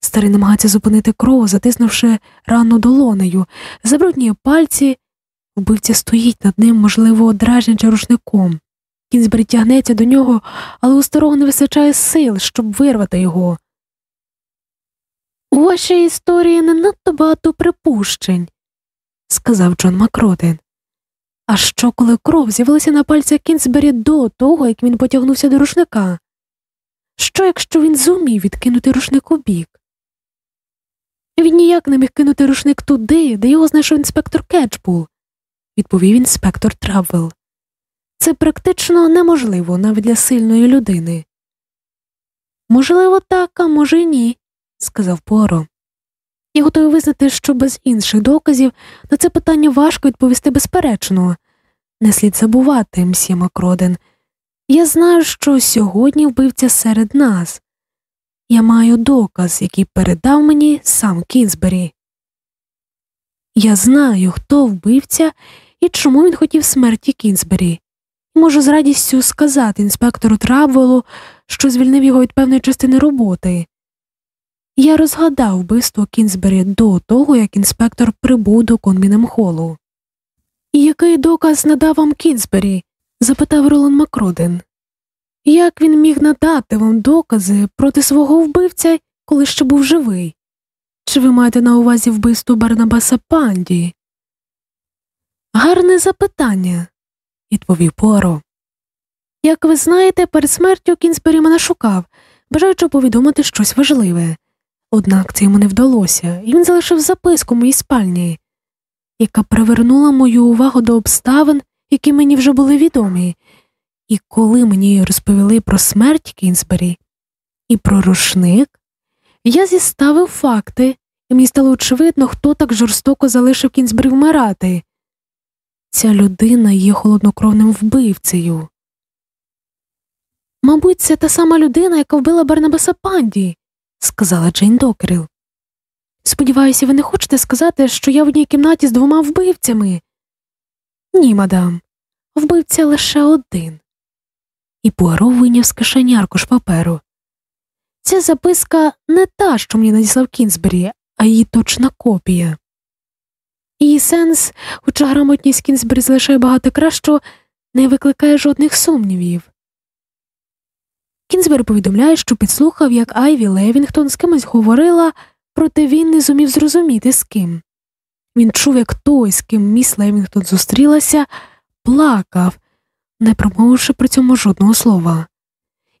Старий намагається зупинити кров, затиснувши рану долонею, забруднює пальці, вбивця стоїть над ним, можливо, дражнячи рушником. Кінзбері тягнеться до нього, але у старого не вистачає сил, щоб вирвати його. У вашій історії не надто багато припущень, сказав Джон Макротин. А що, коли кров з'явилася на пальцях Кінзбері до того, як він потягнувся до рушника? Що, якщо він зумів відкинути рушник у бік? Він ніяк не міг кинути рушник туди, де його знайшов інспектор Кетчбул, відповів інспектор Травел. Це практично неможливо навіть для сильної людини. Можливо, так, а може й ні, сказав Поро. Я готовий визнати, що без інших доказів на це питання важко відповісти безперечно. Не слід забувати, мсьє Макроден. Я знаю, що сьогодні вбивця серед нас. Я маю доказ, який передав мені сам Кінзбері. Я знаю, хто вбивця і чому він хотів смерті Кінзбері. Можу з радістю сказати інспектору Травелу, що звільнив його від певної частини роботи. Я розгадав вбивство Кінзбері до того, як інспектор прибув до Конмінем холу. І який доказ надав вам Кінзбері? Запитав Ролан Макроден. Як він міг надати вам докази проти свого вбивця, коли ще був живий? Чи ви маєте на увазі вбивство Барнабаса Панді? Гарне запитання, відповів Пуаро. Як ви знаєте, перед смертю Кінзбері мене шукав, бажаючи повідомити щось важливе. Однак це йому не вдалося, і він залишив записку в моїй спальні, яка привернула мою увагу до обставин, які мені вже були відомі, і коли мені розповіли про смерть Кінзбері і про рушник, я зіставив факти, і мені стало очевидно, хто так жорстоко залишив Кінзбері вмирати. ця людина є холоднокровним вбивцею. Мабуть, це та сама людина, яка вбила Барнабаса Панді, сказала Джейн Докеріл. Сподіваюся, ви не хочете сказати, що я в одній кімнаті з двома вбивцями? Ні, мадам, вбивця лише один. І Пуаро вийняв з кишені аркуш паперу. Ця записка не та, що мені надіслав Кінзбері, а її точна копія. Її сенс, хоча грамотність Кінзбері залишає бажати кращого, не викликає жодних сумнівів. Кінзбері повідомляє, що підслухав, як Айві Лавінгтон з кимось говорила, проте він не зумів зрозуміти з ким. Він чув, як той, з ким міс Левінгтон зустрілася, плакав, не промовивши при цьому жодного слова.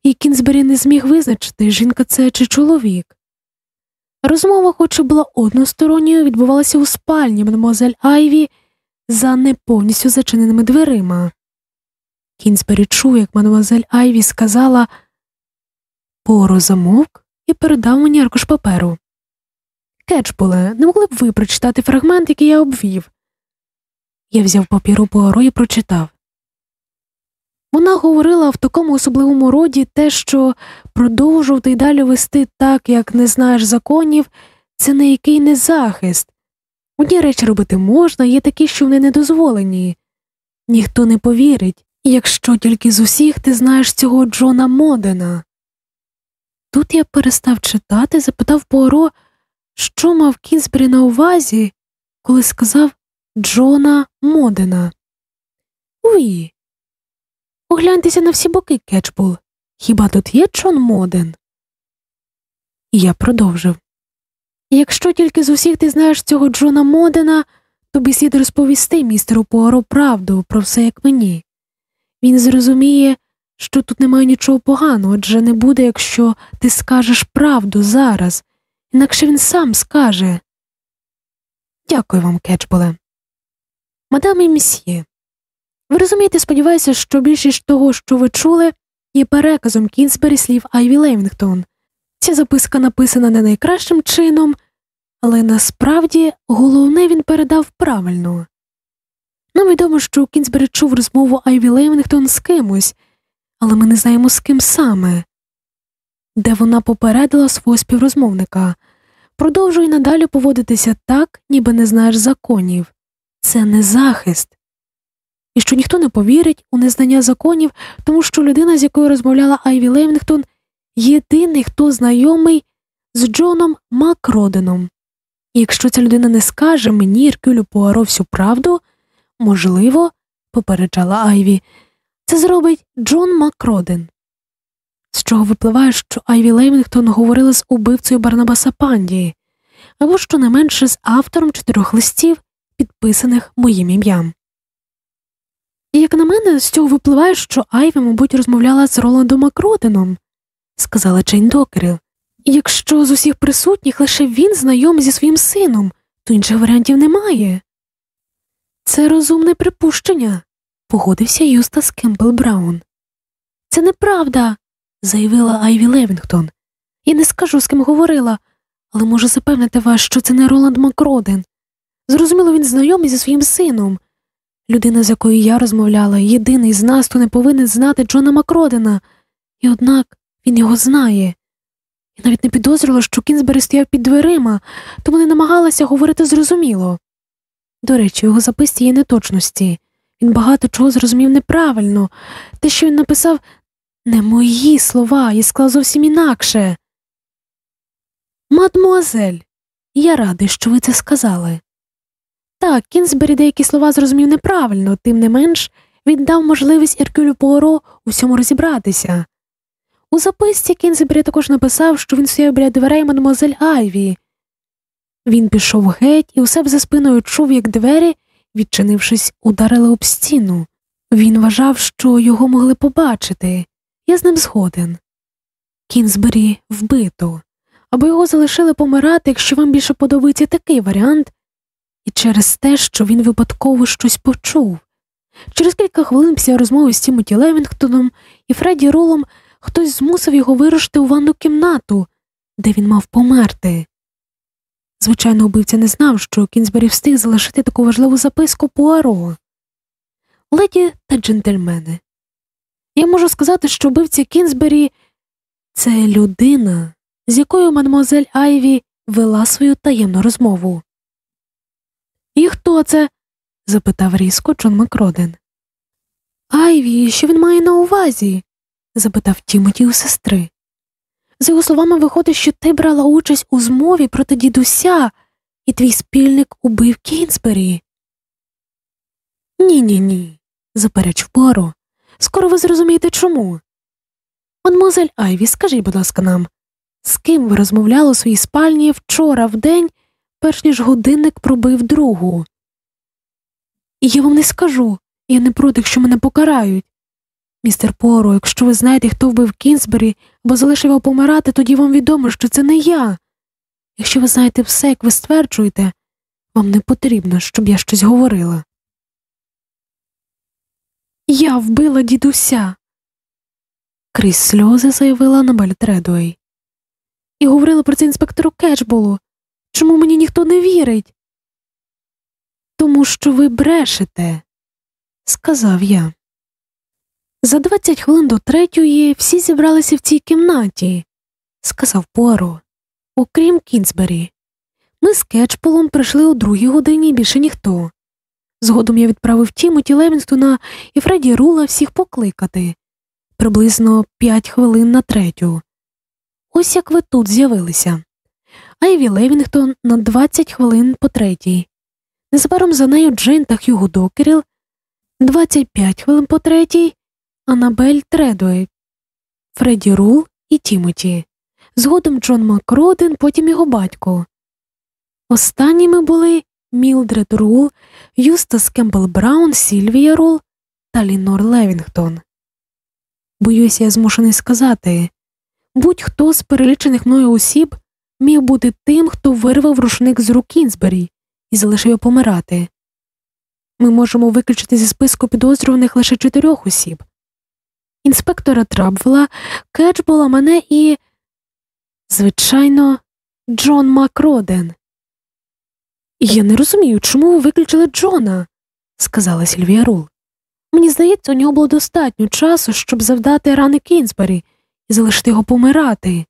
І Кінзбері не зміг визначити, жінка це чи чоловік. Розмова, хоч і була односторонньою, відбувалася у спальні мадемуазель Айві за не повністю зачиненими дверима. Кінзбері чув, як мадемуазель Айві сказала Пуаро замовк і передав мені аркуш паперу. Кетчбуле, не могли б ви прочитати фрагмент, який я обвів? Я взяв папіру Пуаро і прочитав. Вона говорила в такому особливому роді те, що продовжувати й далі вести так, як не знаєш законів, це не який не захист. Одні речі робити можна, є такі, що вони не дозволені. Ніхто не повірить, якщо тільки з усіх ти знаєш цього Джона Модена. Тут я перестав читати, запитав Пуаро, що мав Кінсбері на увазі, коли сказав Джона Модена. Oui. Огляньтеся на всі боки, Кетчбул. Хіба тут є Джон Моден? І я продовжив. Якщо тільки з усіх ти знаєш цього Джона Модена, тобі слід розповісти містеру Пуаро правду про все як мені. Він зрозуміє, що тут немає нічого поганого, адже не буде, якщо ти скажеш правду зараз, інакше він сам скаже. Дякую вам, Кетчболе. Мадам і місьє, ви розумієте, сподіваюся, що більшість того, що ви чули, є переказом Кінсбері слів Айві Левінгтон. Ця записка написана не найкращим чином, але насправді головне він передав правильно. Нам відомо, що Кінсбері чув розмову Айві Левінгтон з кимось, але ми не знаємо, з ким саме, де вона попередила свого співрозмовника. Продовжуй надалі поводитися так, ніби не знаєш законів. Це не захист. І що ніхто не повірить у незнання законів, тому що людина, з якою розмовляла Айві Левінгтон, єдиний, хто знайомий з Джоном Макроденом. І якщо ця людина не скаже мені, Еркюлю Пуаро, всю правду, можливо, попереджала Айві, це зробить Джон Макроден. З чого випливає, що Айві Левінгтон говорила з убивцею Барнабаса Панді, або щонайменше з автором чотирьох листів, підписаних моїм ім'ям. І як на мене, з цього випливає, що Айві, мабуть, розмовляла з Роландом Макроденом, сказала Джейн Докеріл. Якщо з усіх присутніх лише він знайомий зі своїм сином, то інших варіантів немає. Це розумне припущення, погодився Юстас Кемпбелл Браун. Це неправда, заявила Айві Левінгтон. Я не скажу, з ким говорила, але можу запевнити вас, що це не Роланд Макроден. Зрозуміло, він знайомий зі своїм сином. Людина, з якою я розмовляла, єдиний з нас, хто не повинен знати Джона Макродена, і однак він його знає. Я навіть не підозрювала, що Кінзбері стояв під дверима, тому не намагалася говорити зрозуміло. До речі, його записці є неточності. Він багато чого зрозумів неправильно. Те, що він написав, не мої слова, і склав зовсім інакше. Мадмуазель, я радий, що ви це сказали. Так, Кінзбері деякі слова зрозумів неправильно, тим не менш він дав можливість Еркюлю Пуаро у всьому розібратися. У записці Кінзбері також написав, що він стояв біля дверей мадемуазель Айві. Він пішов геть і у себе за спиною чув, як двері, відчинившись, ударили об стіну. Він вважав, що його могли побачити. Я з ним згоден. Кінзбері вбито, або його залишили помирати, якщо вам більше подобається такий варіант, і через те, що він випадково щось почув. Через кілька хвилин після розмови з Тімоті Левінгтоном і Фредді Ролом хтось змусив його вирушити у ванну кімнату, де він мав померти. Звичайно, убивця не знав, що Кінзбері встиг залишити таку важливу записку Пуаро. леді та джентльмени. Я можу сказати, що вбивця Кінзбері це людина, з якою мадемуазель Айві вела свою таємну розмову. І хто це? запитав різко Джон Макроден. Айві, що він має на увазі? запитав Тімоті у сестри. За його словами, виходить, що ти брала участь у змові проти дідуся, і твій спільник убив Кінсбері. Ні, ні, ні, заперечив Пуаро. Скоро ви зрозумієте чому. Мадмуазель Айві, скажіть, будь ласка, нам, з ким ви розмовляли у своїй спальні вчора в день, перш ніж годинник пробив другу? І я вам не скажу, я не проти, якщо мене покарають. Містер Пуаро, якщо ви знаєте, хто вбив Кінсбері або залишив його помирати, тоді вам відомо, що це не я. Якщо ви знаєте все, як ви стверджуєте, вам не потрібно, щоб я щось говорила. Я вбила дідуся. Крізь сльози заявила Набель Тредуей. І говорила про це інспектору Кетчболу. Чому мені ніхто не вірить? Тому що ви брешете, сказав я. За двадцять хвилин до третьої всі зібралися в цій кімнаті, сказав Пуаро. Окрім Кінсбері. Ми з Кетчполом прийшли о другій годині більше ніхто. Згодом я відправив Тімоті Левінгтона і Фредді Рула всіх покликати приблизно п'ять хвилин на третю. Ось як ви тут з'явилися. Айві Левінгтон на двадцять хвилин по третій. Незабаром за нею Джейн та Хьюго Докеріл, п'ять хвилин по третій, Анабель Тредуей, Фредді Рул і Тімоті. Згодом Джон Макроден, потім його батько. Останніми були Мілдред Рул, Юстас Кемпбелл Браун, Сільвія Рул та Лінор Левінгтон. Боюся, я змушений сказати будь-хто з перелічених мною осіб міг бути тим, хто вирвав рушник з рук Кінзбері і залишив його помирати. Ми можемо виключити зі списку підозрюваних лише чотирьох осіб інспектора Трабвела, Кетчбола, мене і, звичайно, Джон Макроден. Я не розумію, чому ви виключили Джона, сказала Сільвія Рул. Мені здається, у нього було достатньо часу, щоб завдати рани Кінзбері і залишити його помирати.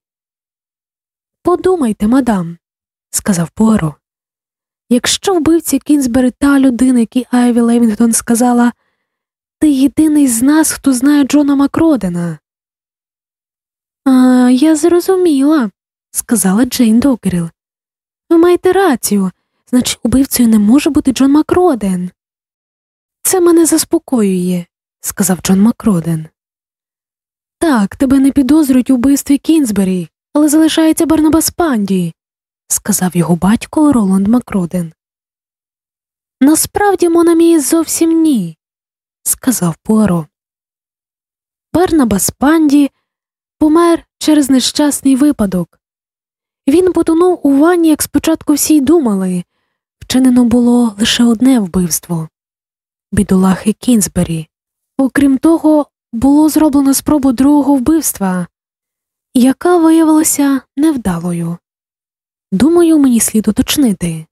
Подумайте, мадам, сказав Пуаро. Якщо вбивці Кінзбері та людина, якій Айві Левінгтон сказала, ти єдиний з нас, хто знає Джона Макродена. А я зрозуміла, сказала Джейн Докеріл. Ви маєте рацію, значить, убивцею не може бути Джон Макроден. Це мене заспокоює, сказав Джон Макроден. Так, тебе не підозрюють у вбивстві Кінзбері, але залишається Барнабас Панді, сказав його батько Роланд Макроден. Насправді, Монамі, зовсім ні, сказав Пуаро. Барнабас Панді помер через нещасний випадок. Він потонув у ванні, як спочатку всі й думали. Вчинено було лише одне вбивство бідолахи Кінзбері. Окрім того, було зроблено спробу другого вбивства, яка виявилася невдалою. Думаю, мені слід уточнити.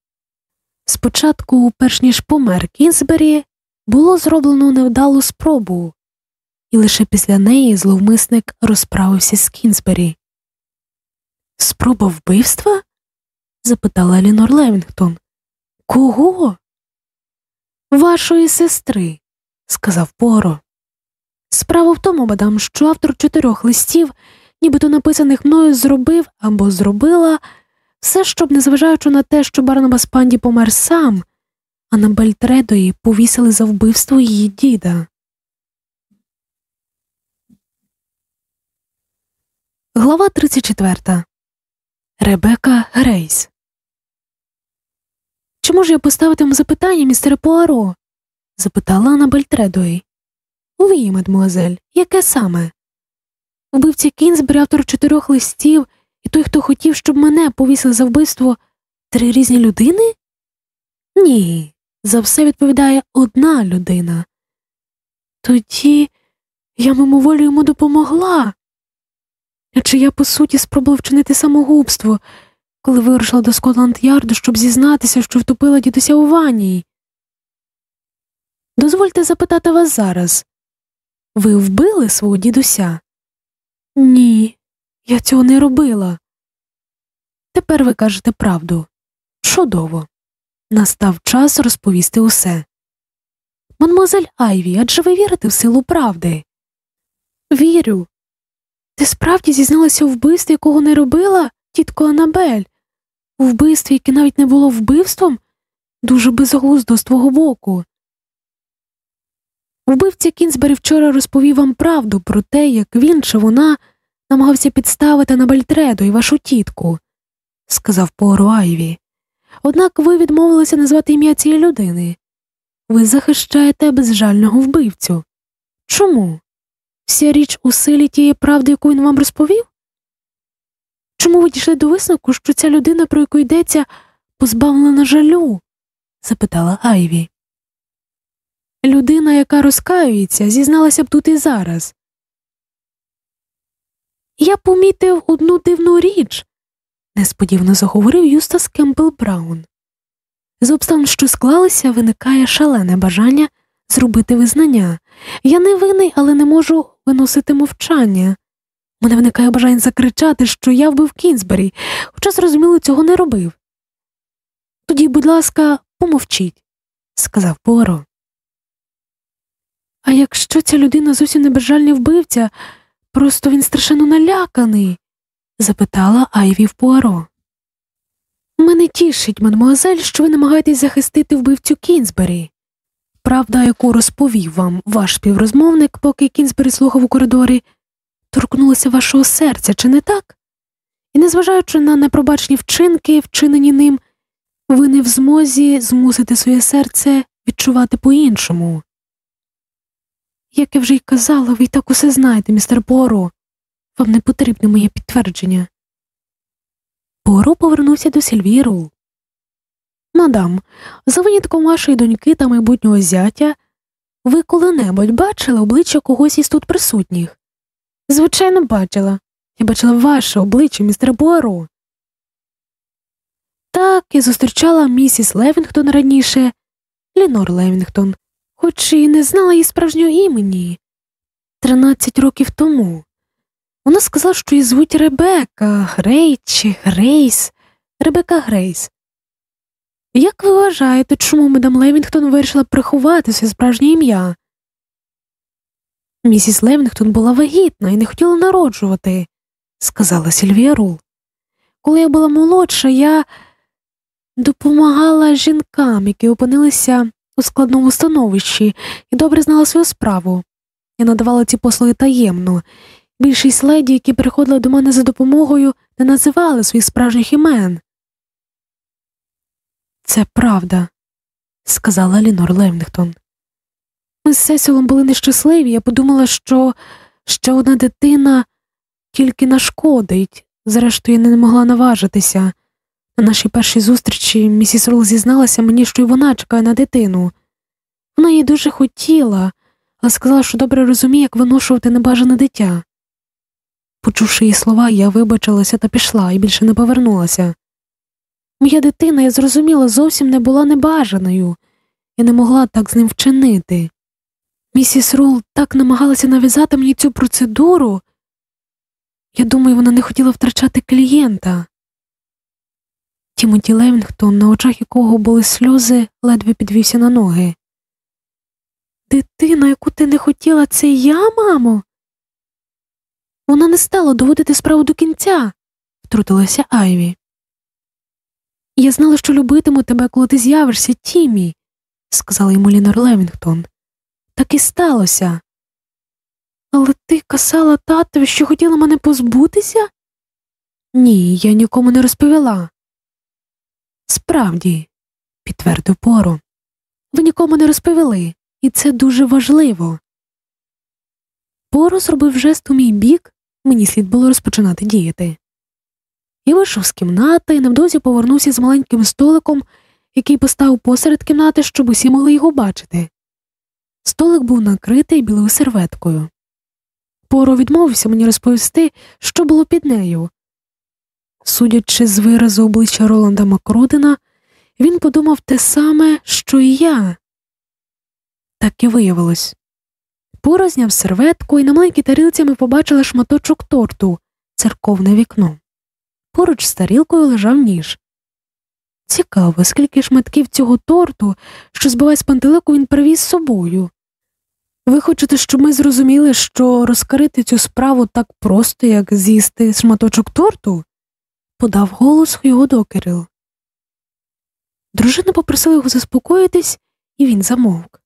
Спочатку, перш ніж помер Кінзбері, було зроблено невдалу спробу, і лише після неї зловмисник розправився з Кінзбері. Спроба вбивства? запитала Лінор Левінгтон. Кого? Вашої сестри, сказав Поро. Справа в тому, мадам, що автор чотирьох листів, нібито написаних мною, зробив або зробила все, щоб, незважаючи на те, що Барнабас Панді помер сам, Аннабель Тредвей повісили за вбивство її діда. Глава 34. Ребека Грейс. Чи можу я поставити вам запитання, містере Пуаро? запитала Аннабель Тредвей. Ви, мадмуазель, яке саме? Вбивця Кінзбері автор чотирьох листів і той, хто хотів, щоб мене повісили за вбивство три різні людини? Ні, за все відповідає одна людина. Тоді я мимоволі йому допомогла. Чи я, по суті, спробував вчинити самогубство, коли вирушила до Скотланд Ярду, щоб зізнатися, що втопила дідуся у ванні? Дозвольте запитати вас зараз ви вбили свого дідуся? Ні, я цього не робила. Тепер ви кажете правду. Чудово. Настав час розповісти усе. Мадмозель Айві, адже ви вірите в силу правди? Вірю. Ти справді зізналася у вбивстві, якого не робила, тітко Анабель, у вбивстві, яке навіть не було вбивством, дуже безглуздо з твого боку. Вбивця Кінзбері вчора розповів вам правду про те, як він чи вона намагався підставити на Бальтредо і вашу тітку, сказав Поро Айві. Однак ви відмовилися назвати ім'я цієї людини. Ви захищаєте безжального вбивцю. Чому? Вся річ у силі тієї правди, яку він вам розповів? Чому ви дійшли до висновку, що ця людина, про яку йдеться, позбавлена жалю? запитала Айві. Людина, яка розкаюється, зізналася б тут і зараз. Я помітив одну дивну річ, несподівано заговорив Юстас Кемпбелл Браун. З обставин, що склалися, виникає шалене бажання зробити визнання. Я не винний, але не можу виносити мовчання. Мене виникає бажання закричати, що я вбив Кінзбері, хоча зрозуміло цього не робив. Тоді, будь ласка, помовчіть, сказав Пуаро. А якщо ця людина зовсім не безжальний вбивця, просто він страшенно наляканий? запитала Айві в Пуаро. Мене тішить, мадмуазель, що ви намагаєтесь захистити вбивцю Кінзбері. Правда, яку розповів вам ваш співрозмовник, поки Кінзбері слухав у коридорі, торкнулася вашого серця, чи не так? І незважаючи на непробачні вчинки, вчинені ним, ви не в змозі змусити своє серце відчувати по-іншому. Як я вже й казала, ви й так усе знаєте, містер Поро. Вам не потрібне моє підтвердження. Поро повернувся до Сільвії Рул. Мадам, за винятком вашої доньки та майбутнього зятя, ви коли-небудь бачили обличчя когось із тут присутніх? Звичайно, бачила. Я бачила ваше обличчя, містере Пуаро. Так, я зустрічала місіс Левінгтон раніше, Лінор Левінгтон, хоч і не знала її справжнього імені. Тринадцять років тому. Вона сказала, що її звуть Ребека, Грей Грейс, Ребека Грейс. Як ви вважаєте, чому мадам Левінгтон вирішила приховати своє справжнє ім'я? Місіс Левінгтон була вагітна і не хотіла народжувати, сказала Сільвія Рул. Коли я була молодша, я допомагала жінкам, які опинилися у складному становищі і добре знала свою справу. Я надавала ці послуги таємно. Більшість леді, які приходили до мене за допомогою, не називали своїх справжніх імен. Це правда, сказала Лінор Левінгтон. Ми з Сесілом були нещасливі, я подумала, що ще одна дитина тільки нашкодить, зрештою я не могла наважитися. На нашій першій зустрічі місіс Рул зізналася мені, що й вона чекає на дитину. Вона її дуже хотіла, але сказала, що добре розуміє, як виношувати небажане дитя. Почувши її слова, я вибачилася та пішла і більше не повернулася. Моя дитина, я зрозуміла, зовсім не була небажаною і не могла так з ним вчинити. Місіс Рул так намагалася нав'язати мені цю процедуру. Я думаю, вона не хотіла втрачати клієнта. Тімоті Левінгтон, на очах якого були сльози, ледве підвівся на ноги. Дитина, яку ти не хотіла, це я, мамо? Вона не стала доводити справу до кінця, втрутилася Айві. Я знала, що любитиму тебе, коли ти з'явишся, Тімі, сказала йому Лінор Левінгтон. Так і сталося. Але ти казала татові, що хотіла мене позбутися? Ні, я нікому не розповіла. Справді, підтвердив Поро, ви нікому не розповіли, і це дуже важливо. Поро зробив жест у мій бік, мені слід було розпочинати діяти. Я вийшов з кімнати і невдовзі повернувся з маленьким столиком, який поставив посеред кімнати, щоб усі могли його бачити. Столик був накритий білою серветкою. Поро відмовився мені розповісти, що було під нею. Судячи з виразу обличчя Роланда Макродена, він подумав те саме, що і я. Так і виявилось. Порозняв серветку і на маленькій тарілці ми побачили шматочок торту, церковне вікно. Поруч з тарілкою лежав ніж. Цікаво, скільки шматків цього торту, що збиває з пантелику, він привіз з собою. Ви хочете, щоб ми зрозуміли, що розкрити цю справу так просто, як з'їсти шматочок торту? подав голос його докерил. Дружина попросила його заспокоїтись, і він замовк.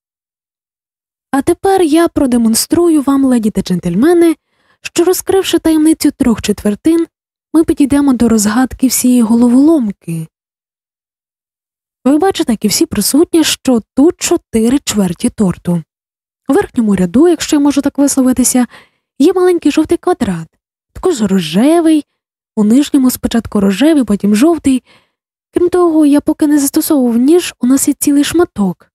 А тепер я продемонструю вам, леді та джентльмени, що, розкривши таємницю трьох четвертин, ми підійдемо до розгадки всієї головоломки. Ви бачите, як і всі присутні, що тут чотири чверті торту. У верхньому ряду, якщо я можу так висловитися, є маленький жовтий квадрат, також рожевий, у нижньому спочатку рожевий, потім жовтий. Крім того, я поки не застосовував ніж, у нас є цілий шматок.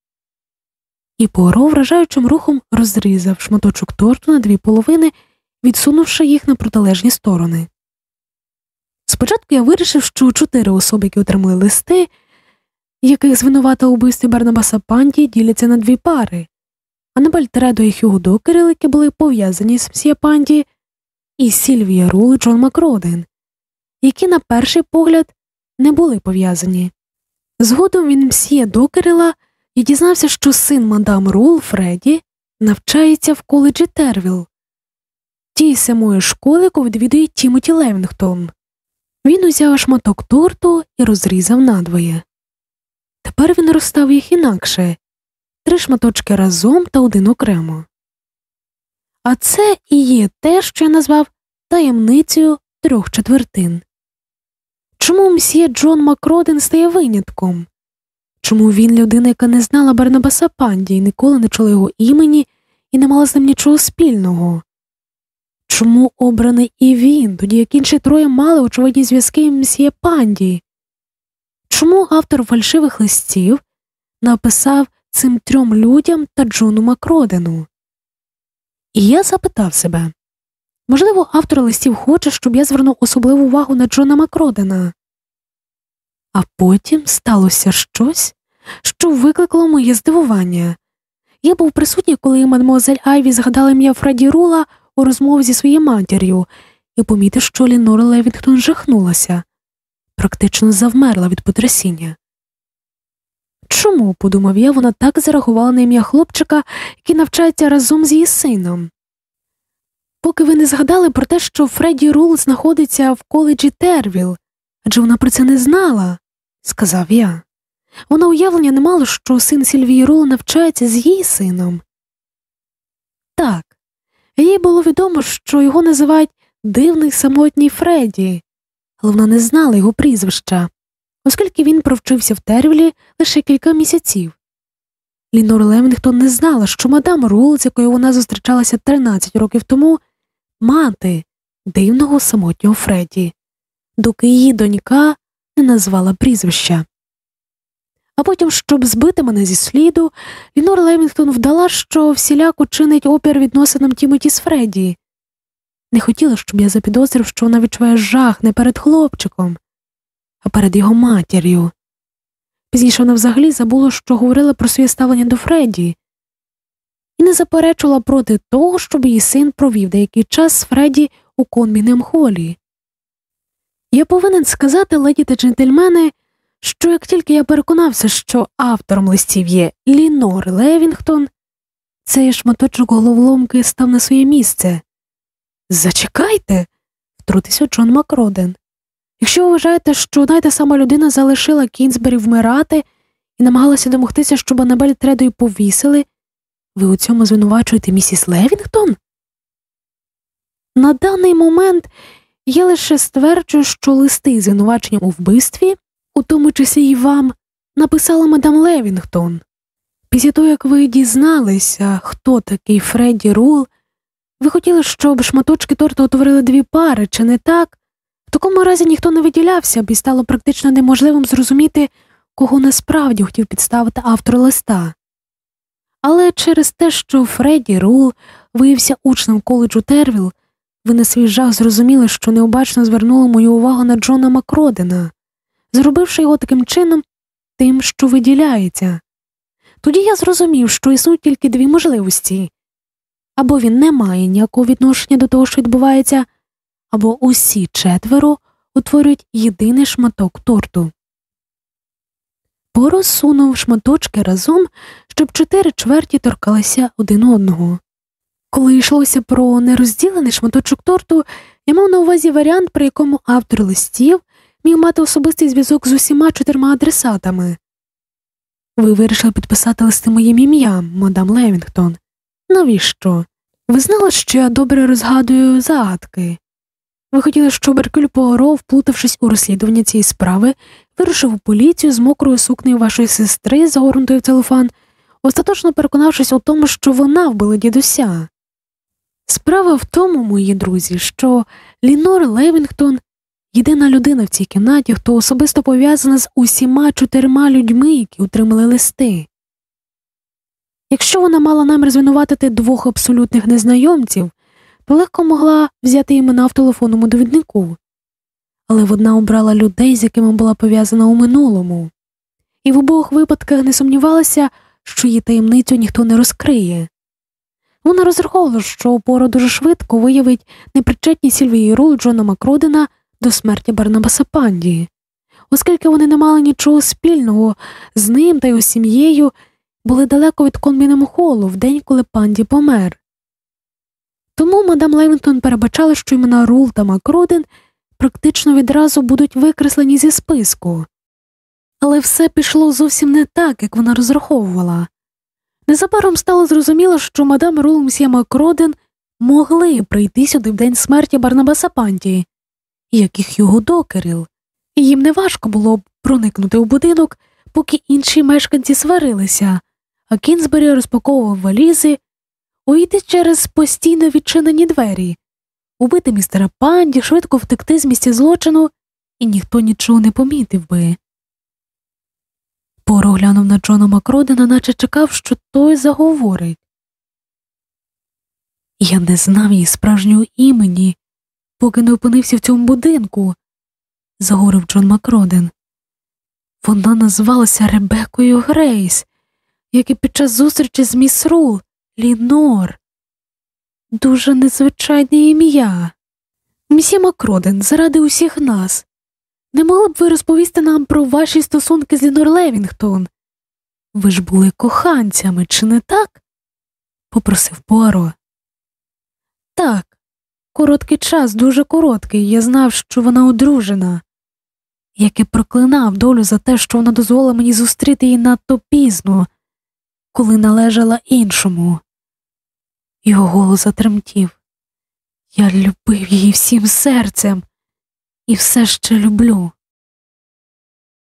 І Поро вражаючим рухом розрізав шматочок торту на дві половини, відсунувши їх на протилежні сторони. Спочатку я вирішив, що чотири особи, які отримали листи, яких звинувата у вбивстві Барнабаса Панді, діляться на дві пари. Анабель Тредо і Хюго Докерил, які були пов'язані з Мсія Панді, і Сільвія Рул і Джон Макроден, які, на перший погляд, не були пов'язані. Згодом він мсьє Докерила і дізнався, що син мадам Рул Фредді навчається в коледжі Тервіл, тій самої школи, яку відвідує Тімоті Левінгтон. Він узяв шматок торту і розрізав надвоє. Тепер він розставив їх інакше три шматочки разом та один окремо. А це і є те, що я назвав таємницею трьох четвертин. Чому мсьє Джон Макроден стає винятком? Чому він людина, яка не знала Барнабаса Панді і ніколи не чула його імені і не мала з ним нічого спільного? Чому обраний і він, тоді як інші троє мали очевидні зв'язки мсьє Панді? Чому автор фальшивих листів написав цим трьом людям та Джону Макродену? І я запитав себе можливо, автор листів хоче, щоб я звернув особливу увагу на Джона Макродена. А потім сталося щось, що викликало моє здивування. Я був присутній, коли мадмозель Айві згадала ім'я Фредді Рула у розмові зі своєю матір'ю і помітив, що Лінора Левінгтон жахнулася, практично завмерла від потрясіння. Чому, подумав я, вона так зареагувала на ім'я хлопчика, який навчається разом з її сином? Поки ви не згадали про те, що Фредді Рул знаходиться в коледжі Тервіл, адже вона про це не знала, сказав я. Вона уявлення не мала, що син Сільвії Рул навчається з її сином. Так, їй було відомо, що його називають дивний самотній Фредді, але вона не знала його прізвища, оскільки він провчився в Тервілі лише кілька місяців. Лінор Лемінгтон не знала, що мадам Рул, з якою вона зустрічалася 13 років тому, мати дивного самотнього Фредді, доки її донька не назвала прізвища. А потім, щоб збити мене зі сліду, Лінор Лемінгтон вдала, що всіляко чинить опір відносинам Тімоті з Фредді. Не хотіла, щоб я запідозрив, що вона відчуває жах не перед хлопчиком, а перед його матір'ю. Пізніше вона взагалі забула, що говорила про своє ставлення до Фредді, і не заперечувала проти того, щоб її син провів деякий час з Фредді у конмінем холі. Я повинен сказати, леді та джентльмени, що як тільки я переконався, що автором листів є Лінор Левінгтон, цей шматочок головоломки став на своє місце. Зачекайте, втрутився Джон Макроден. Якщо ви вважаєте, що одна й та сама людина залишила Кінзбері вмирати і намагалася домогтися, щоб Анабель Тредою повісили, ви у цьому звинувачуєте місіс Левінгтон? На даний момент я лише стверджую, що листи з звинуваченням у вбивстві, у тому числі і вам, написала мадам Левінгтон. Після того, як ви дізналися, хто такий Фредді Рул, ви хотіли, щоб шматочки торту утворили дві пари, чи не так? Такому разі ніхто не виділявся б і стало практично неможливим зрозуміти, кого насправді хотів підставити автор листа. Але через те, що Фредді Рул виявився учнем коледжу Тервіл, ви на свій жах зрозуміли, що необачно звернули мою увагу на Джона Макродена, зробивши його таким чином тим, що виділяється. Тоді я зрозумів, що існують тільки дві можливості або він не має ніякого відношення до того, що відбувається, або усі четверо утворюють єдиний шматок торту. Поро сунув шматочки разом, щоб чотири чверті торкалися один одного. Коли йшлося про нерозділений шматочок торту, я мав на увазі варіант, при якому автор листів міг мати особистий зв'язок з усіма чотирма адресатами. Ви вирішили підписати листи моїм ім'ям, мадам Левінгтон. Навіщо? Ви знали, що я добре розгадую загадки. Ви хотіли, щоб Еркюль Пуаро, вплутавшись у розслідування цієї справи, вирушив у поліцію з мокрою сукнею вашої сестри, загорнутою в целофан, остаточно переконавшись у тому, що вона вбила дідуся. Справа в тому, мої друзі, що Лінор Левінгтон єдина людина в цій кімнаті, хто особисто пов'язана з усіма чотирма людьми, які отримали листи. Якщо вона мала намір звинуватити двох абсолютних незнайомців, легко могла взяти імена в телефонному довіднику, але вона обрала людей, з якими була пов'язана у минулому, і в обох випадках не сумнівалася, що її таємницю ніхто не розкриє. Вона розраховувала, що опора дуже швидко виявить непричетність Сільвії Рул Джона Макродена до смерті Барнабаса Панді, оскільки вони не мали нічого спільного з ним та його сім'єю, були далеко від Конміному холу в день, коли панді помер. Тому мадам Левінтон перебачала, що імена Рул та Макроден практично відразу будуть викреслені зі списку. Але все пішло зовсім не так, як вона розраховувала. Незабаром стало зрозуміло, що мадам Рул мсьє Макроден могли прийти сюди в день смерті Барнабаса Панті, як їх його докерил, і їм неважко було б проникнути у будинок, поки інші мешканці сварилися а Кінзбері розпаковував валізи, уйти через постійно відчинені двері, убити містера панді, швидко втекти з місця злочину, і ніхто нічого не помітив би. Поро глянув на Джона Макродена, наче чекав, що той заговорить. Я не знав її справжнього імені, поки не опинився в цьому будинку, заговорив Джон Макроден. Вона назвалася Ребекою Грейс, як і під час зустрічі з міс Рул, Лінор. Дуже незвичайне ім'я. Мсі Макроден, заради усіх нас. Не могли б ви розповісти нам про ваші стосунки з Лінор Левінгтон? Ви ж були коханцями, чи не так? попросив Пуаро. Так, короткий час, дуже короткий, я знав, що вона одружена. Як і проклинав долю за те, що вона дозволила мені зустріти її надто пізно, коли належала іншому. Його голос затремтів. Я любив її всім серцем і все ще люблю.